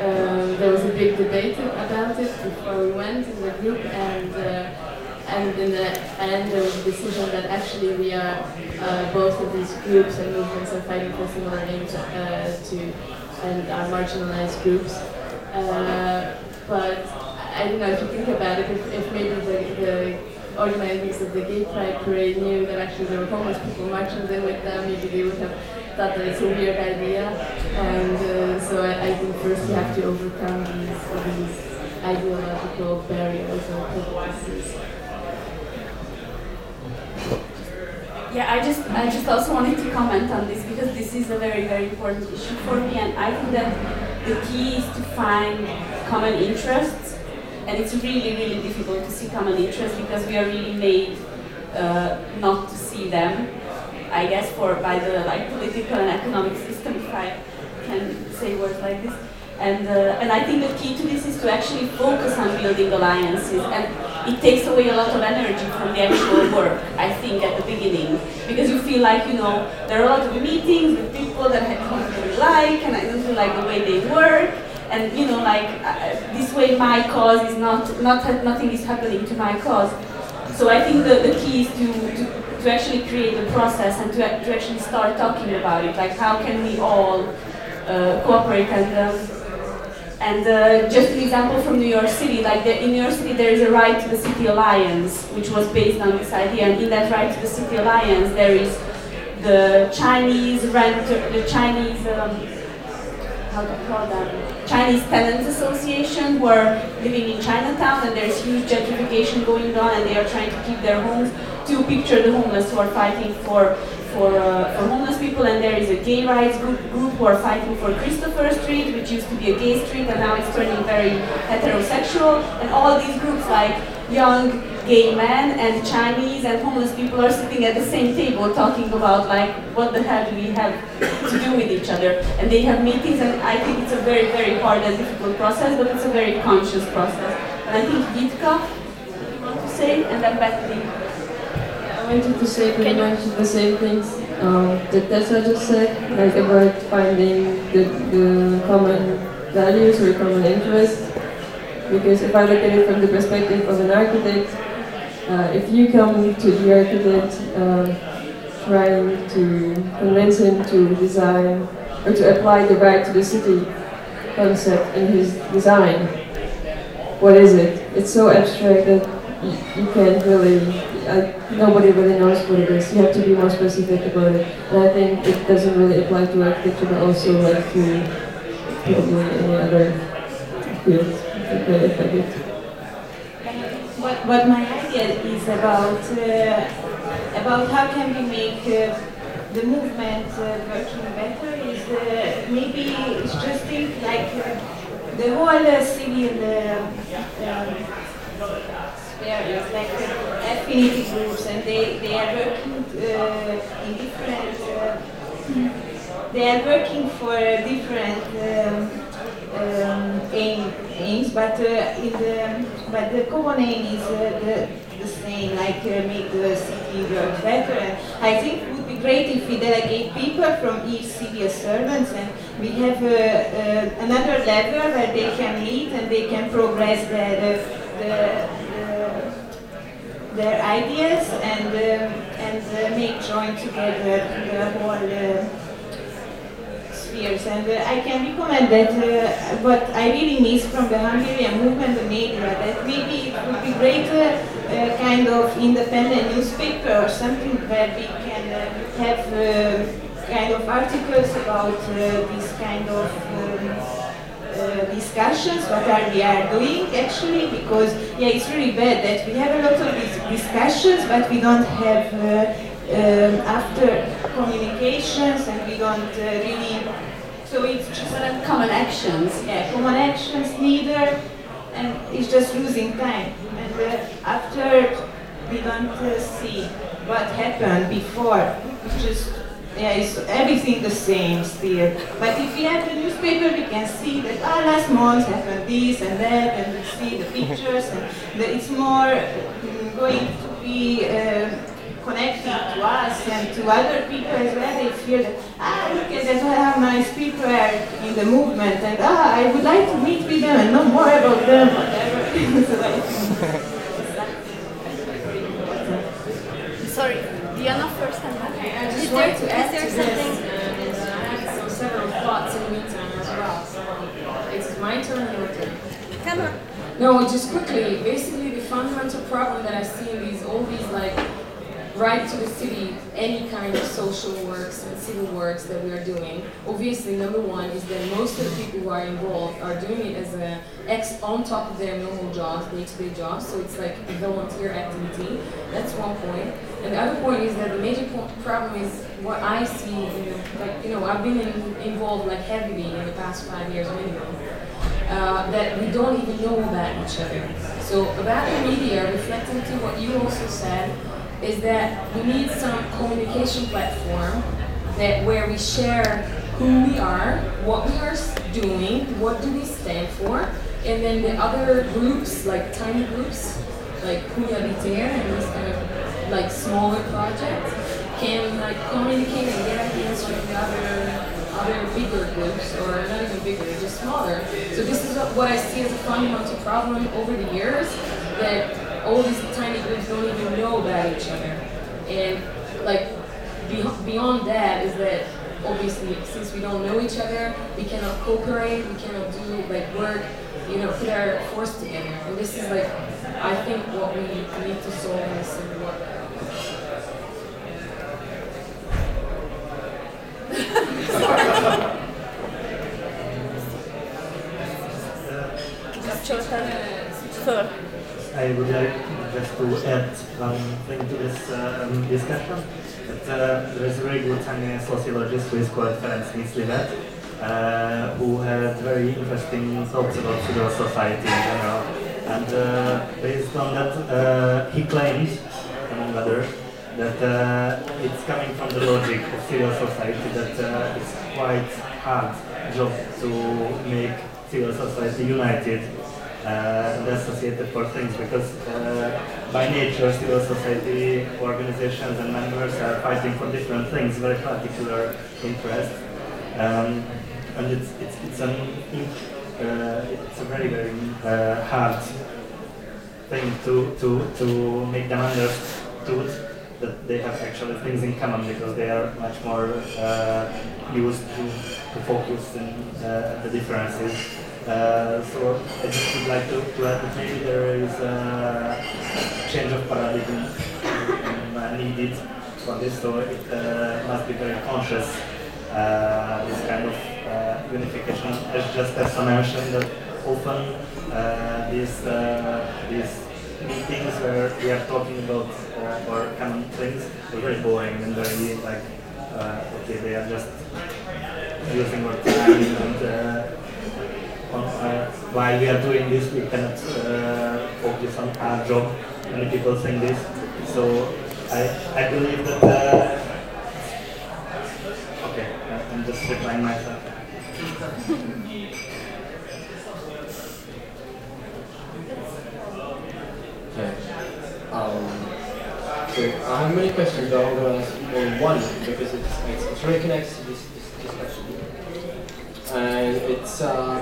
um, there was a big debate about it before we went in the group, and uh, and in the end there was a decision that actually we are uh, both of these groups and movements are fighting for similar aims uh, to and are marginalized groups. Uh, but I don't know if you think about it, if, if maybe the, the organizers of the Gay Pride Parade knew that actually there were homeless people marching there with them, maybe they would have thought that it's a weird idea. And uh, so I, I think first you have to overcome these, these ideological barriers or prejudices. Yeah, I just I just also wanted to comment on this because this is a very very important issue for me, and I think that the key is to find common interests, and it's really really difficult to see common interests because we are really made uh, not to see them. I guess for by the like political and economic system, if I can say words like this. And, uh, and I think the key to this is to actually focus on building alliances. And it takes away a lot of energy from the actual work, I think, at the beginning. Because you feel like, you know, there are a lot of meetings with people that I don't really like, and I don't really like the way they work. And, you know, like, uh, this way my cause is not, not, nothing is happening to my cause. So I think the, the key is to, to, to actually create a process and to, to actually start talking about it. Like, how can we all uh, cooperate and um, and uh, just an example from New York City, like the, in New York City there is a Right to the City Alliance, which was based on this idea. And in that Right to the City Alliance, there is the Chinese renter, the Chinese, um, how call them? Chinese Tenants Association who are living in Chinatown, and there's huge gentrification going on, and they are trying to keep their homes. To picture the homeless who are fighting for for, uh, for homeless people, and there is a gay rights group, group who are fighting for Christopher Street, which used to be a gay street, and now it's turning very heterosexual. And all these groups, like young gay men and Chinese and homeless people, are sitting at the same table talking about like what the hell do we have to do with each other. And they have meetings, and I think it's a very, very hard and difficult process, but it's a very conscious process. And I think Jitka, you want to say, and then Bethany. Wanted to say pretty much the same things um, that Tessa just said, like about finding the, the common values or common interests. Because if I look at it from the perspective of an architect, uh, if you come to the architect um, trying to convince him to design or to apply the right to the city, concept in his design. What is it? It's so abstract that you can't really, nobody really knows what it is. You have to be more specific about it. And I think it doesn't really apply to architecture, but also like to probably any other field. If I did. What, what my idea is about uh, about how can we make uh, the movement uh, working better is uh, maybe it's just think like uh, the whole uh, civil um, like uh, affinity groups and they, they are working uh, in different uh, they are working for different um, um, aim, aims, but uh, in the but the common aim is uh, the, the same, like uh, make the city work better. And I think it would be great if we delegate people from each city as servants, and we have uh, uh, another level where they can meet and they can progress the, the, the their ideas and um, and uh, make join together the whole. Uh, spheres. And uh, I can recommend that uh, what I really miss from the Hungarian movement, the media, that maybe it would be great uh, kind of independent newspaper or something where we can uh, have kind of articles about this kind of um, discussions, what are we are doing actually, because yeah, it's really bad that we have a lot of these discussions, but we don't have um, after communications and we don't uh, really so it's just common actions. Yeah common actions neither and it's just losing time. And uh, after we don't uh, see what happened before it's just yeah, it's everything the same still. But if we have the newspaper, we can see that ah, last month happened this and that, and we see the pictures, and it's more mm, going to be uh, connecting to us and to other people as well. They feel that, ah, look at that, how nice people are in the movement, and ah, I would like to meet with them and know more about them, whatever Diana first and Okay, I just want to add to this, and uh, I have some several thoughts in the meantime as well. So it's my turn or your turn? Come on. No, just quickly, basically the fundamental problem that I see in these, all these like right to the city any kind of social works and civil works that we are doing. Obviously, number one is that most of the people who are involved are doing it as a ex on top of their normal jobs, day-to-day jobs. So it's like a volunteer activity. That's one point. And the other point is that the major problem is what I see. In like you know, I've been in, involved like heavily in the past five years minimum. Uh, that we don't even know about each other. So about the media, reflecting to what you also said, is that we need some communication platform that where we share who we are, what we are doing, what do we stand for, and then the other groups, like tiny groups, like Humanitaire and these kind of like smaller projects, can like communicate and get ideas from the other other bigger groups, or not even bigger, just smaller. So this is what I see as a fundamental problem over the years that all these tiny groups don't even know about each other. And like beyond that is that obviously since we don't know each other, we cannot cooperate, we cannot do like work, you know, put our force together. And this is like I think what we need to solve civil war. Just I would like just to add one thing to this um, discussion. That, uh, there is a very good uh, sociologist who is called Ferenc Miszlivetz, uh, who had very interesting thoughts about civil society in general. And uh, based on that, uh, he claims, among others, that uh, it's coming from the logic of civil society that it's quite hard job to make civil society united uh, associated for things because uh, by nature civil society organizations and members are fighting for different things, very particular interests. Um, and it's, it's, it's, an, uh, it's a very, very uh, hard thing to, to, to make them understood that they have actually things in common because they are much more uh, used to, to focus on uh, the differences. Uh, so I just would like to, to add that maybe there is a change of paradigm needed for this, so it uh, must be very conscious, uh, this kind of uh, unification. As just as I mentioned, that often uh, these, these meetings where we are talking about our common things are very boring and very like, okay, they are just using our time and while we are doing this, we cannot uh, focus on our job. Many people think this. So I, I believe that. Uh, okay, I'm just replying myself. Okay. Um, so I have many questions, but I'm going to ask only one because it's, it's, it's really connected to this, this discussion. And it's uh,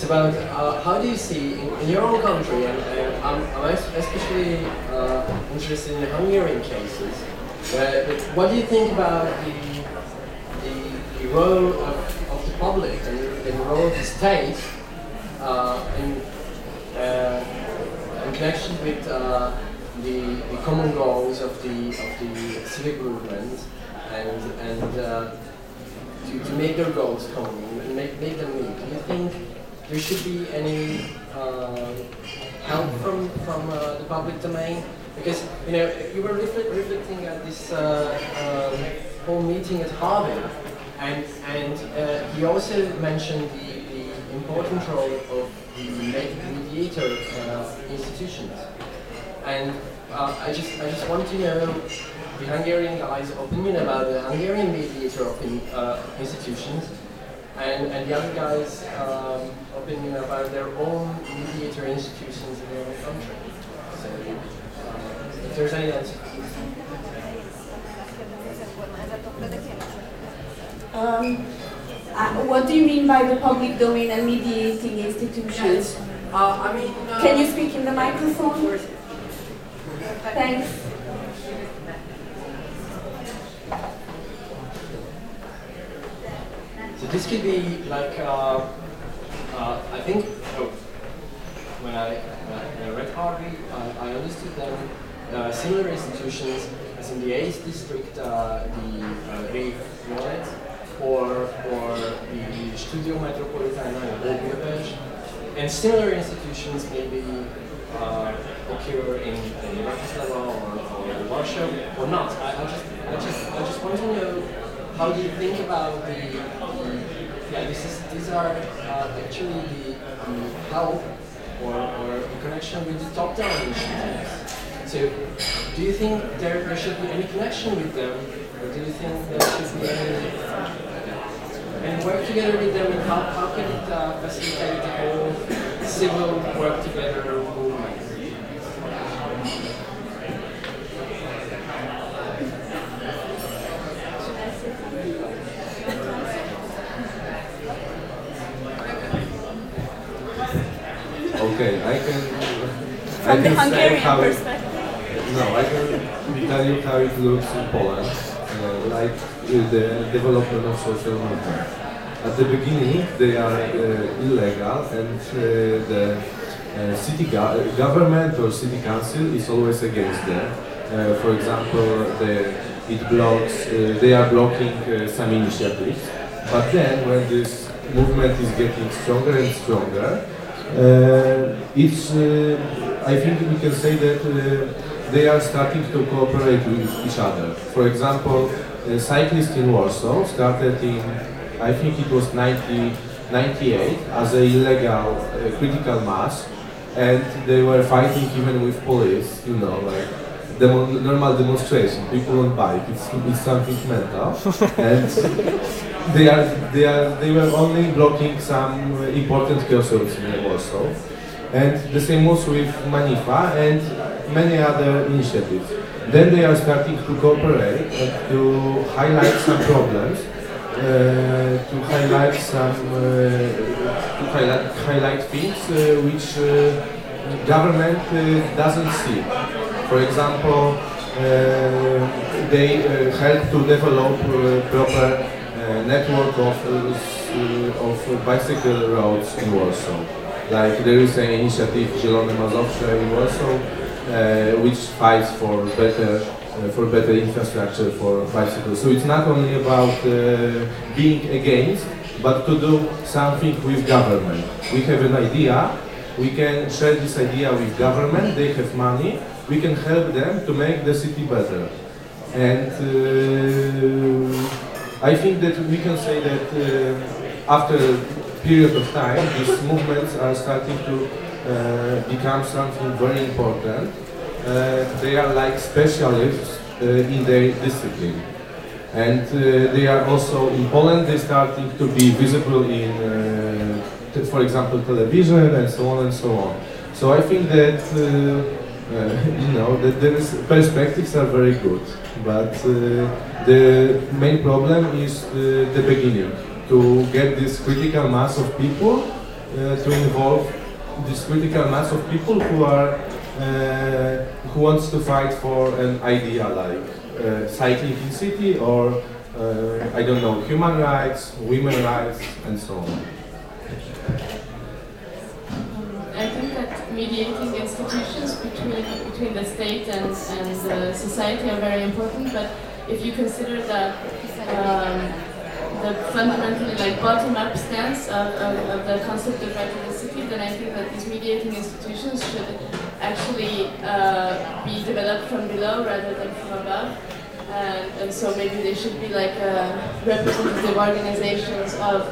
it's about uh, how do you see in, in your own country, and, I'm, I'm especially uh, interested in Hungarian cases. Where, what do you think about the the, the role of, of the public and the, the role of the state uh, in uh, in connection with uh, the, the common goals of the of the civic movement and and uh, to, to make their goals common and make, make them meet. Do you think there should be any uh, help from from uh, the public domain? Because you know you were reflect, reflecting at this uh, um, whole meeting at Harvard, and and uh, he also mentioned the, the important role of the med- mediator uh, institutions. And uh, I just I just want to know the Hungarian guy's opinion about the Hungarian mediator uh, institutions, and, and the other guy's um, opinion about their own mediator institutions in their own country. So, uh, if there's any answer. Um, uh, what do you mean by the public domain and mediating institutions? Uh, I mean, uh, Can you speak in the microphone? Thanks. So this could be like, uh, uh, I think, oh, when I, when I, read Harvey, I, I understood them uh, similar institutions as in the 8th district, uh, the uh, Rév or, or the Studio Metropolitana in Budapest, and similar institutions maybe uh, occur in, in Bratislava or, or Warsaw, or not. I, I, just, I, just, I just want to know how do you think about the yeah, this is, these are uh, actually the, the help or, or connection with the top-down initiatives. So, do you think there, there should be any connection with them, or do you think there should be any, and work together with them, and how, how can it uh, facilitate the whole civil work together movement? Okay, I can. From the can say Hungarian how it- perspective. No, I can tell you how it looks in Poland, uh, like uh, the development of social movement. At the beginning, they are uh, illegal, and uh, the uh, city go- government or city council is always against them. Uh, for example, the, it blocks, they are blocking some initiatives. But then, when this movement is getting stronger and stronger, it's, uh, I think we can say that uh, they are starting to cooperate with each other. For example, uh, cyclists in Warsaw started in, I think it was 1998, as a illegal uh, critical mass, and they were fighting even with police, you know, like demo- normal demonstration, people on bike, it's, it's something mental, and they are they are they were only blocking some uh, important crossroads in Warsaw, and the same was with Manifa and many other initiatives. Then they are starting to cooperate to highlight some problems, uh, to highlight some uh, to highlight, highlight things uh, which uh, government uh, doesn't see. For example, they help to develop proper network of, of bicycle roads in Warsaw. Like there is an initiative Zielone Mazowsze in Warsaw, which fights for better uh, for better infrastructure for bicycles. So it's not only about uh, being against, but to do something with government. We have an idea, we can share this idea with government, they have money, we can help them to make the city better. And uh, I think that we can say that uh, after a period of time, these movements are starting to uh, become something very important. Uh, they are like specialists uh, in their discipline. And uh, they are also in Poland, they're starting to be visible in, uh, for example, television and so on and so on. So I think that, you know, there is, perspectives are very good, but the main problem is the beginning, to get this critical mass of people to involve this critical mass of people who are uh, who wants to fight for an idea like uh, cycling in city or uh, I don't know human rights, women rights, and so on. Mediating institutions between between the state and and the society are very important. But if you consider that. Um, the fundamentally like bottom-up stance of, of, of, the concept of right to the city, then I think that these mediating institutions should actually uh, be developed from below rather than from above. And, and so maybe they should be like uh, representative organizations of,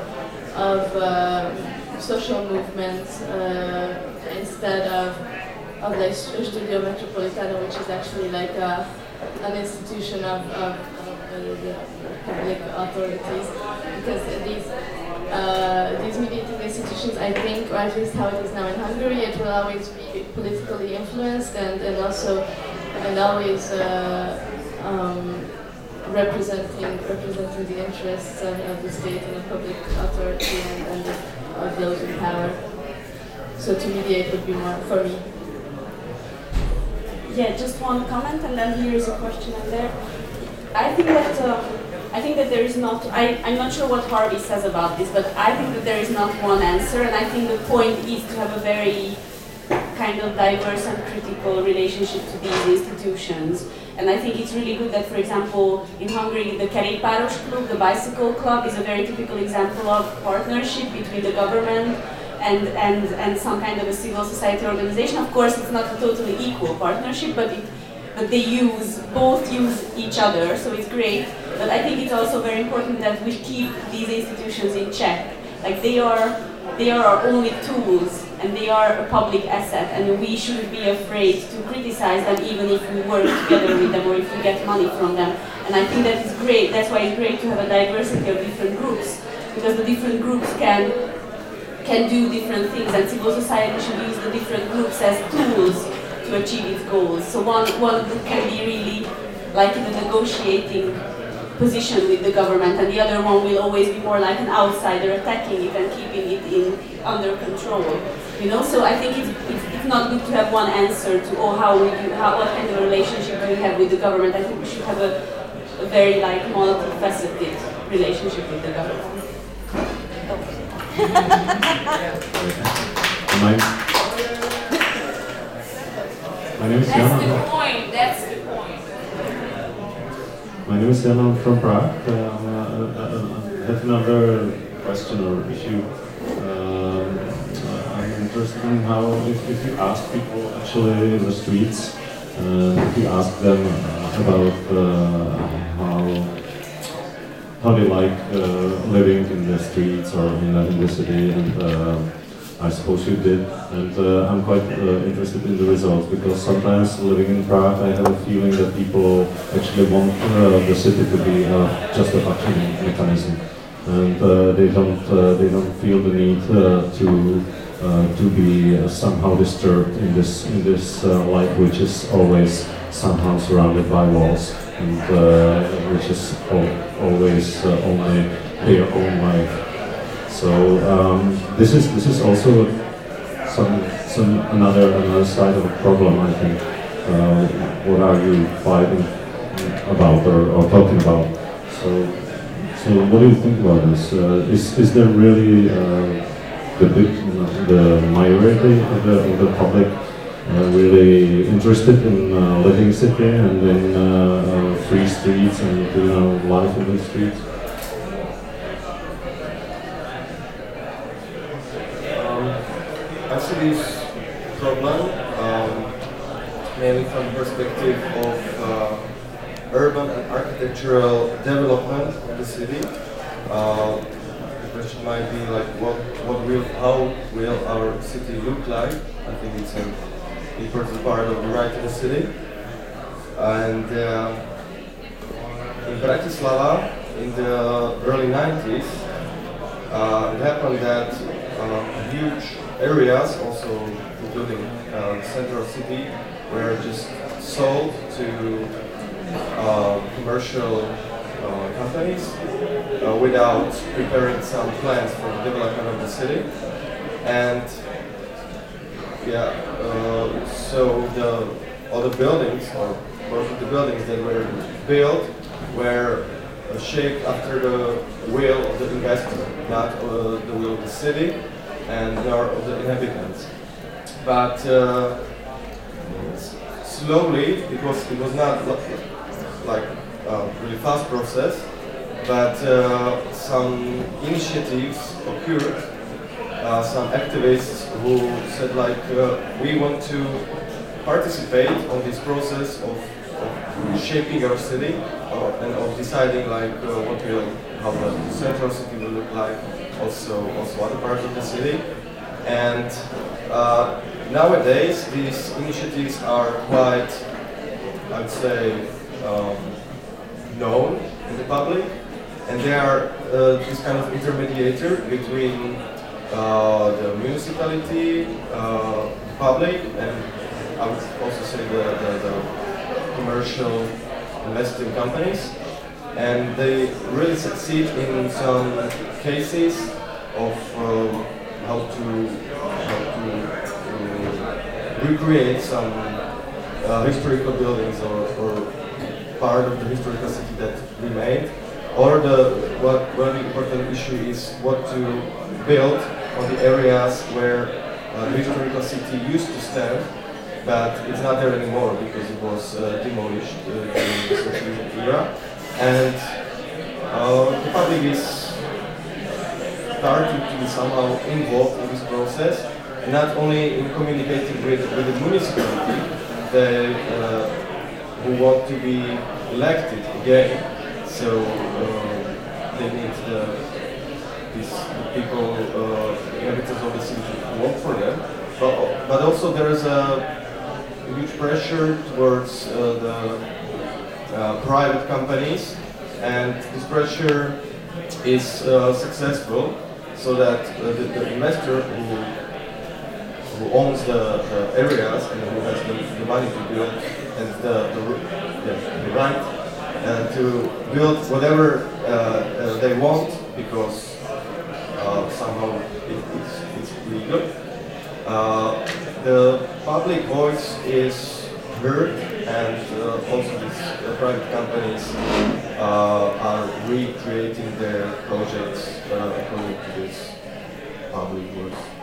of uh, social movements uh, instead of, of like Studio Metropolitana, which is actually like a, an institution of, of, of the public authorities. Because these uh, these mediating institutions, I think, or at least how it is now in Hungary, it will always be politically influenced and, and also and always uh, um, representing representing the interests of, of, the state and the public authority and, and of those in power. So to mediate would be more for me. Yeah, just one comment, and then here is a question in there. I think that. Um, I think that there is not, I, I'm not sure what Harvey says about this, but I think that there is not one answer, and I think the point is to have a very kind of diverse and critical relationship to these institutions. And I think it's really good that, for example, in Hungary, the Kerékpáros Club, the bicycle club, is a very typical example of partnership between the government and, and, and some kind of a civil society organization. Of course, it's not a totally equal partnership, but it but they use, both use each other, so it's great. But I think it's also very important that we keep these institutions in check. Like they are, they are our only tools, and they are a public asset, and we shouldn't be afraid to criticize them even if we work together with them or if we get money from them. And I think that is great. That's why it's great to have a diversity of different groups, because the different groups can can do different things, and civil society should use the different groups as tools to achieve its goals. So one, one group can be really like in a negotiating position with the government, and the other one will always be more like an outsider attacking it and keeping it in under control. You know, so I think it's, it's, it's not good to have one answer to oh how we do how what kind of relationship do we have with the government. I think we should have a, a very like multifaceted relationship with the government. Okay. My name is That's Jan. the point. That's the point. My name is Jan. I'm from Prague. Uh, uh, I have another question or issue. Um, uh, I'm interested in how, if, if you ask people actually in the streets, uh, if you ask them uh, about uh, how how they like living in the streets or in, in the city and I suppose you did, and uh, I'm quite uh, interested in the results because sometimes living in Prague, I have a feeling that people actually want uh, the city to be uh, just a functioning mechanism, and uh, they don't uh, they don't feel the need to to be somehow disturbed in this in this life which is always somehow surrounded by walls and which is always only their own life. So um, this is this is also some some another another side of a problem I think. uh, what are you fighting about or, or talking about? So, so what do you think about this? Uh, is, is there really uh, the, big, the majority of the, of the public uh, really interested in uh, living city and in uh, uh, free streets and you know life in the streets? Um, this problem um, mainly from the perspective of uh, urban and architectural development of the city. Uh, the question might be like, what, what will, how will our city look like? I think it's an important part of the right to the city. And uh, in Bratislava, in the early 90s, uh, it happened that uh, huge areas, also including uh, central city, were just sold to uh, commercial uh, companies uh, without preparing some plans for the development of the city. And yeah, uh, so the other buildings, or most of the buildings that were built, were shaped after the will of the investor, not uh, the will of the city and of the inhabitants. But uh, slowly, it was it was not li- like a really fast process, but uh, some initiatives occurred. Uh, some activists who said like uh, we want to participate on this process of, of shaping our city uh, and of deciding like uh, what will how the central city will look like, also also other parts of the city, and nowadays these initiatives are quite, I'd say, um, known in the public, and they are uh, this kind of intermediator between uh, the municipality, uh, public, and I would also say the, the, the commercial investing companies. And they really succeed in some cases of um, how to, how to uh, recreate some uh, historical buildings or, or part of the historical city that remained. Or the what one important issue is what to build on the areas where uh, the historical city used to stand, but it's not there anymore because it was uh, demolished uh, during the socialist era. And uh, the public is starting to be somehow involved in this process, not only in communicating with, with the municipality, they, uh, who want to be elected again, so uh, they need the, these people, uh, inhabitants of the city to work for them. But, but also there is a huge pressure towards uh, the uh, private companies, and this pressure is uh, successful, so that the, the investor who who owns the, the areas and who has the, the money to build and the, the, the, the right uh, to build whatever uh, uh, they want because uh, somehow it, it's, it's legal. Uh, the public voice is heard and uh, also these uh, private companies are recreating their projects according to this public voice.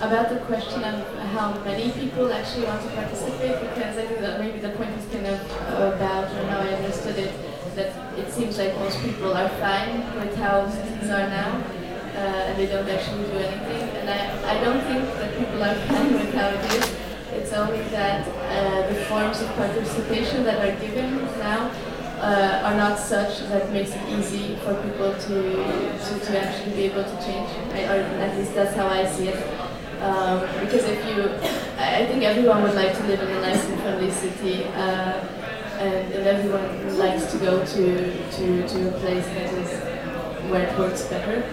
about the question of how many people actually want to participate, because I think that maybe the point is kind of about, or how I understood it, that it seems like most people are fine with how things are now, uh, and they don't actually do anything. And I, I don't think that people are fine with how it is. It's only that uh, the forms of participation that are given now uh, are not such that makes it easy for people to, to, to actually be able to change. I, or at least that's how I see it. Um, because if you, I think everyone would like to live in a nice and friendly city, uh, and, and everyone likes to go to, to, to a place that is where it works better.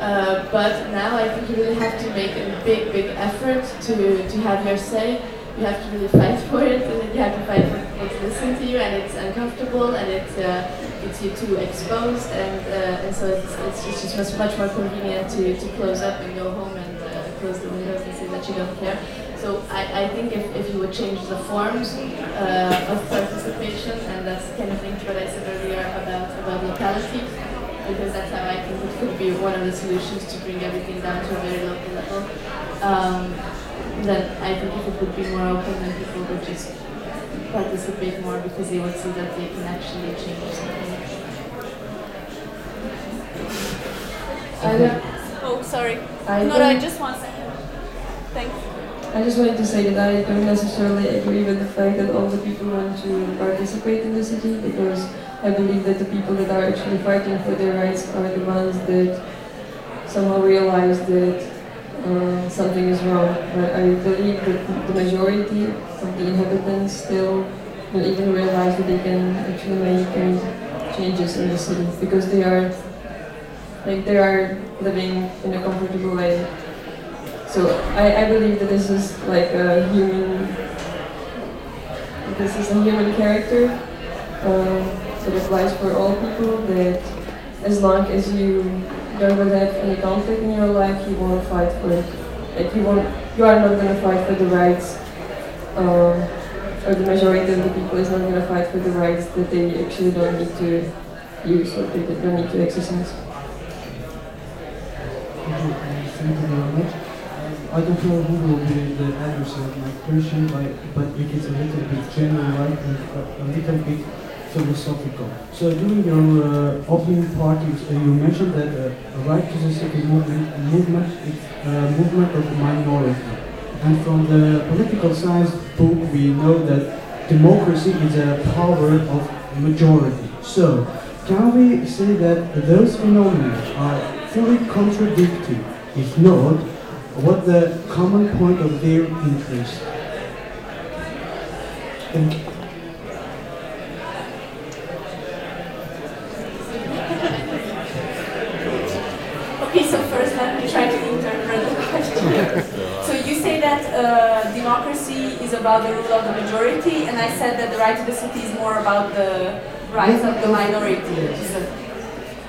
Uh, but now I think you really have to make a big, big effort to, to have your say. You have to really fight for it, and you have to fight for people to to you, and it's uncomfortable, and it uh, gets you too exposed, and, uh, and so it's, it's just, it's just much more convenient to, to close up and go home and uh, close the windows and say that you don't care. So I, I think if, if you would change the forms uh, of participation, and that's kind of linked to what I said earlier about, about locality, because that's how I think it could be one of the solutions to bring everything down to a very local level. Um, then I think if it would be more open, then people would just participate more because they would see that they can actually change something. I don't- Oh, sorry. I no, no, just one second. Thanks. I just wanted to say that I don't necessarily agree with the fact that all the people want to participate in the city because I believe that the people that are actually fighting for their rights are the ones that somehow realize that uh, something is wrong. But I believe that the majority of the inhabitants still don't even realize that they can actually make changes in the city because they are like they are living in a comfortable way. So I, I believe that this is like a human, this is a human character um, that applies for all people. That as long as you don't have any conflict in your life, you won't fight for it. Like you won't, you are not going to fight for the rights, um, or the majority of the people is not going to fight for the rights that they actually don't need to use or they don't need to exercise. Uh, thank you very much. I don't know who will be the answer of my question, but, but it is a little bit general right, and a, a little bit philosophical. So during your uh, opening part, you, uh, you mentioned that uh, a right to the city movement, movement is a movement of minority. And from the political science book, we know that democracy is a power of majority. So, can we say that those phenomena are fully contradictory? If not, what the common point of their interest? Thank you. Okay, so first let me try to interpret the question. so you say that uh, democracy is about the rule of the majority, and I said that the right to the city is more about the rights of the minority.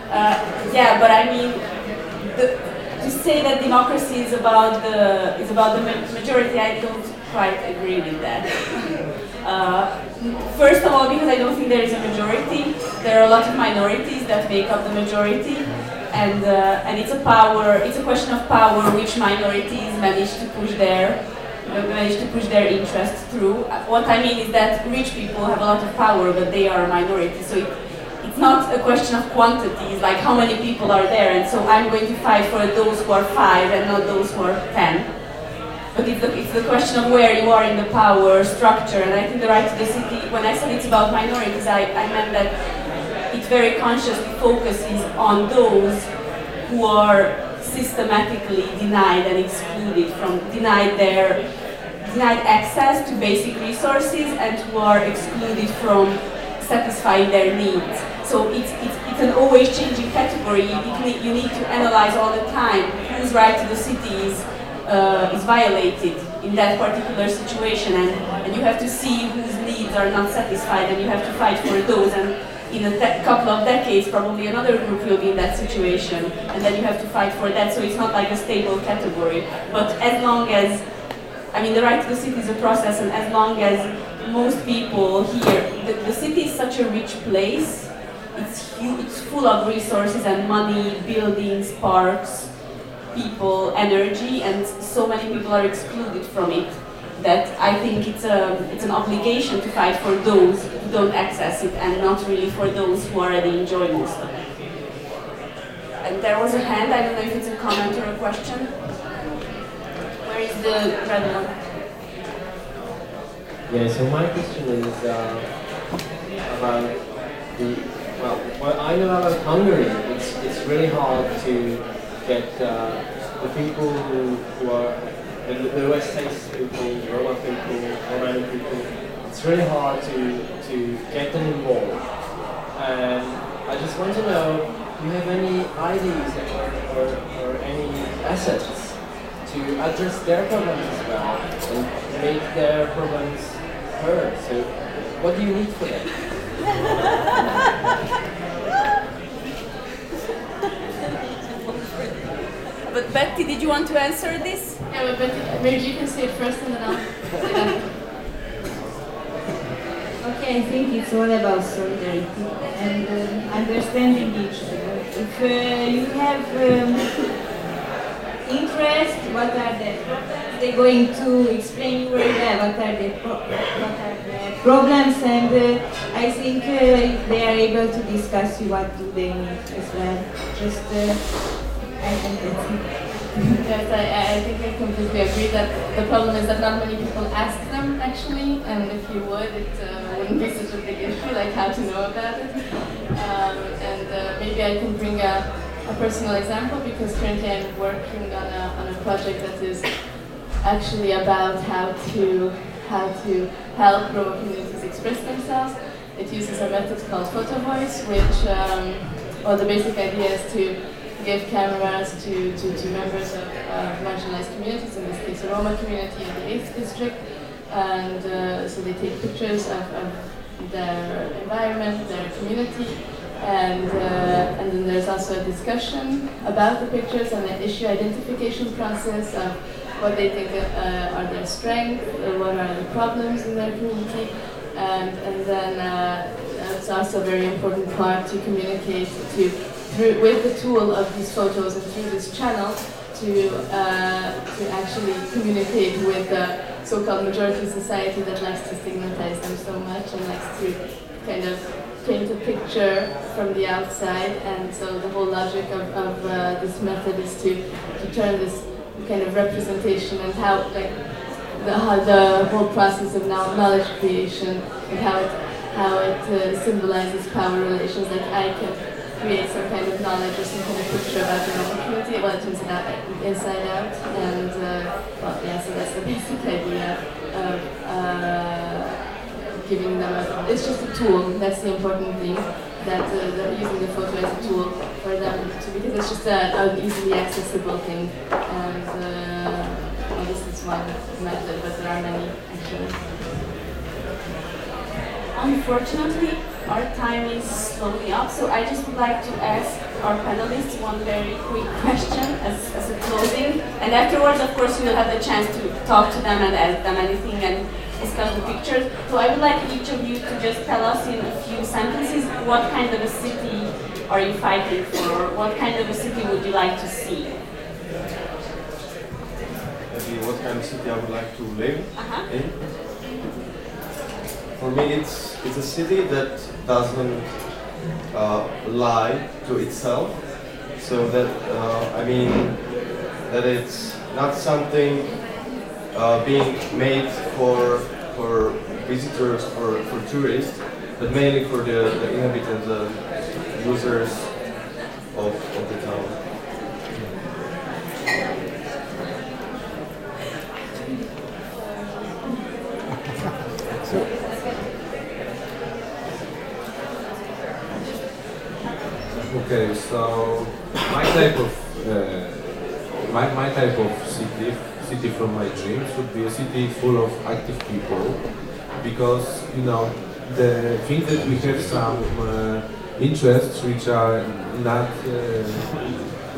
Uh, yeah, but I mean, the, say that democracy is about the is about the majority, I don't quite agree with that. Uh, first of all, because I don't think there is a majority, there are a lot of minorities that make up the majority, and uh, and it's a power. It's a question of power which minorities manage to push their manage to push their interests through. What I mean is that rich people have a lot of power, but they are a minority. So it, not a question of quantities, like how many people are there, and so I'm going to fight for those who are five and not those who are ten. But it's the, it's the question of where you are in the power structure, and I think the right to the city, when I said it's about minorities, I, I meant that it very consciously focuses on those who are systematically denied and excluded from, denied their, denied access to basic resources and who are excluded from satisfying their needs. So it's, it's, it's an always changing category. You need, to analyze all the time whose right to the city is, uh, is violated in that particular situation. And, and you have to see whose needs are not satisfied and you have to fight for those. And in a couple of decades probably another group will be in that situation. And then you have to fight for that. So it's not like a stable category. But as long as I mean the right to the city is a process. And as long as most people here the, the city is such a rich place it's huge it's full of resources and money buildings parks people energy and so many people are excluded from it that I think it's a it's an obligation to fight for those who don't access it and not really for those who already enjoy most of it. And there was a hand, I don't know if it's a comment or a question. Where is the red one? Yeah, so my question is uh, about the, well, what I know about Hungary, it's, it's really hard to get uh, the people who, who are, the, the West Texas people, Roma people, Romani people, it's really hard to, to get them involved. And I just want to know, do you have any ideas or, or, or any assets to address their problems as well and make their problems heard? So what do you need for that? But but Betty, did you want to answer this? Yeah, but Betty, maybe you can say it first and then I'll say that. Okay, I think it's all about solidarity and um, understanding each other. If uh, you have um, interest, what are the problems? They're going to explain very well are what are the problems, and uh, I think uh, they are able to discuss you what do they need as well. Just, uh, I think that's it. Yes, I, I think I completely agree that the problem is that not many people ask them actually, and if you would, it uh, wouldn't be such a big issue, like how to know about it. Um, and uh, maybe I can bring a, a personal example because currently I'm working on a, on a project that is actually about how to how to help Roma communities express themselves. It uses a method called photo voice, which um, well, the basic idea is to give cameras to, to, to members of uh, marginalized communities, in this case, the Roma community in the 8th district. And uh, so they take pictures of, of their environment, their community, and, uh, and then there's also a discussion about the pictures and the issue identification process of what they think uh, are their strengths, uh, what are the problems in their community, and, and then uh, it's also a very important part to communicate to through, with the tool of these photos and through this channel to, uh, to actually communicate with the so-called majority society that likes to stigmatize them so much and likes to kind of paint a picture from the outside. And so the whole logic of, of uh, this method is to, to turn this kind of representation and how like the, how the whole process of knowledge creation and how it how it uh, symbolizes power relations. Like I can create some kind of knowledge or some kind of picture about the local community. Well, it turns out inside out, and uh, well, yeah. So that's the basic idea of uh, giving them. A, it's just a tool. That's the important thing. That uh, they're using the photo as a tool for them to because it's just a, an easily accessible thing. And uh, well, this is one method, but there are many actually. Unfortunately, our time is slowly up, so I just would like to ask our panelists one very quick question as, as a closing. And afterwards, of course, you will have the chance to talk to them and ask them anything and discuss the pictures. So I would like each of you to just tell us in a few sentences what kind of a city are you fighting for? What kind of a city would you like to see? Maybe what kind of city I would like to live Uh-huh. in. For me, it's it's a city that doesn't uh, lie to itself. So that uh, I mean that it's not something uh, being made for for visitors for, for tourists, but mainly for the, the inhabitants, the users of, of the town. Okay, so my type of uh, my, my type of city city from my dreams would be a city full of active people because you know the thing that we have some uh, interests which are not uh,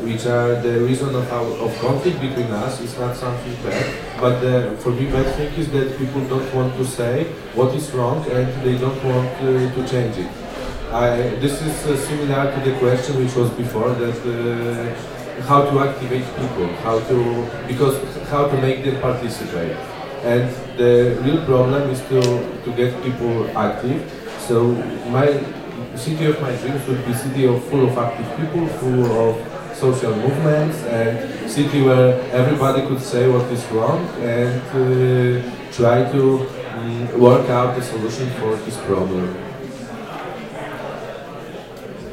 which are the reason of our, of conflict between us is not something bad. But the, for me bad thing is that people don't want to say what is wrong and they don't want uh, to change it. I, this is uh, similar to the question which was before that uh, how to activate people, how to because how to make them participate, and the real problem is to to get people active. So my city of my dreams would be city of full of active people, full of social movements, and city where everybody could say what is wrong and uh, try to um, work out the solution for this problem.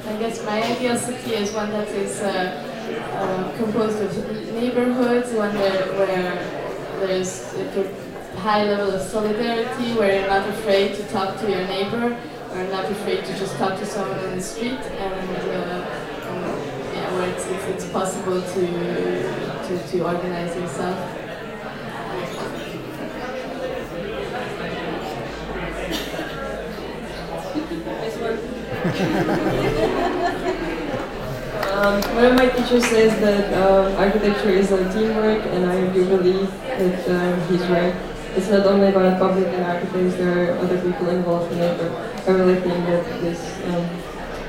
I guess my ideal city is one that is uh, uh, composed of neighborhoods, one where, where there's a high level of solidarity, where you're not afraid to talk to your neighbor, or not afraid to just talk to someone in the street, and, uh, yeah, where it's, it's, it's possible to, to, to organize yourself. This one. Um, one of my teachers says that um, architecture is a teamwork, and I do believe that um, he's right. It's not only about public and architects, there are other people involved in it, but I really think that this um,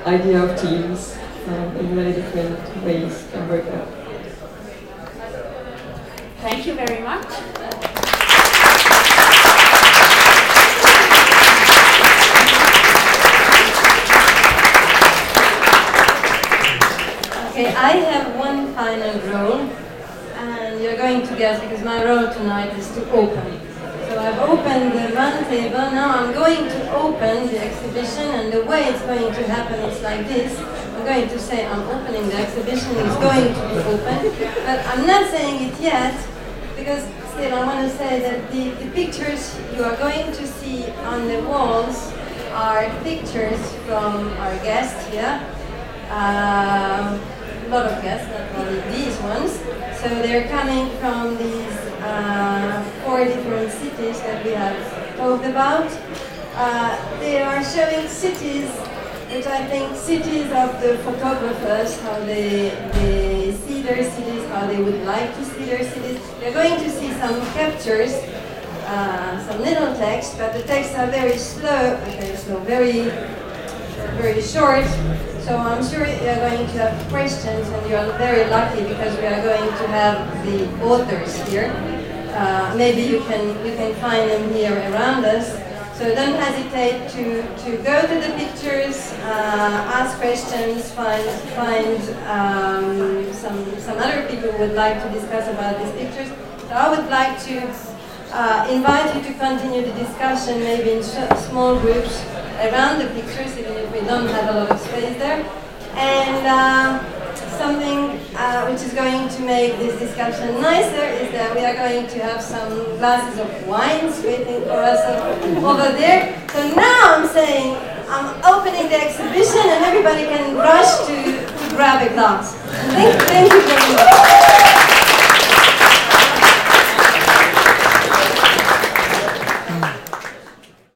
idea of teams um, in many different ways can work out. Thank you very much. Okay, I have one final role, and you're going to guess because my role tonight is to open. So I've opened the run table, now I'm going to open the exhibition, and the way it's going to happen is like this. I'm going to say I'm opening the exhibition, it's going to be open, but I'm not saying it yet, because still I want to say that the, the pictures you are going to see on the walls are pictures from our guests here. Um, a lot of guests, not only these ones. So they're coming from these uh, four different cities that we have talked about. Uh, they are showing cities, which I think cities of the photographers, how they, they see their cities, how they would like to see their cities. They're going to see some captures, uh, some little text, but the texts are very slow, okay, so very, very short. So I'm sure you're going to have questions and you're very lucky because we are going to have the authors here. Uh, maybe you can, you can find them here around us. So don't hesitate to, to go to the pictures, uh, ask questions, find, find um, some, some other people who would like to discuss about these pictures. So I would like to uh, invite you to continue the discussion maybe in small groups around the pictures, even if we don't have a lot of space there. And uh, something uh, which is going to make this discussion nicer is that we are going to have some glasses of wines waiting for us over there. So now I'm saying I'm opening the exhibition and everybody can rush to, to grab a glass. Thank, thank you very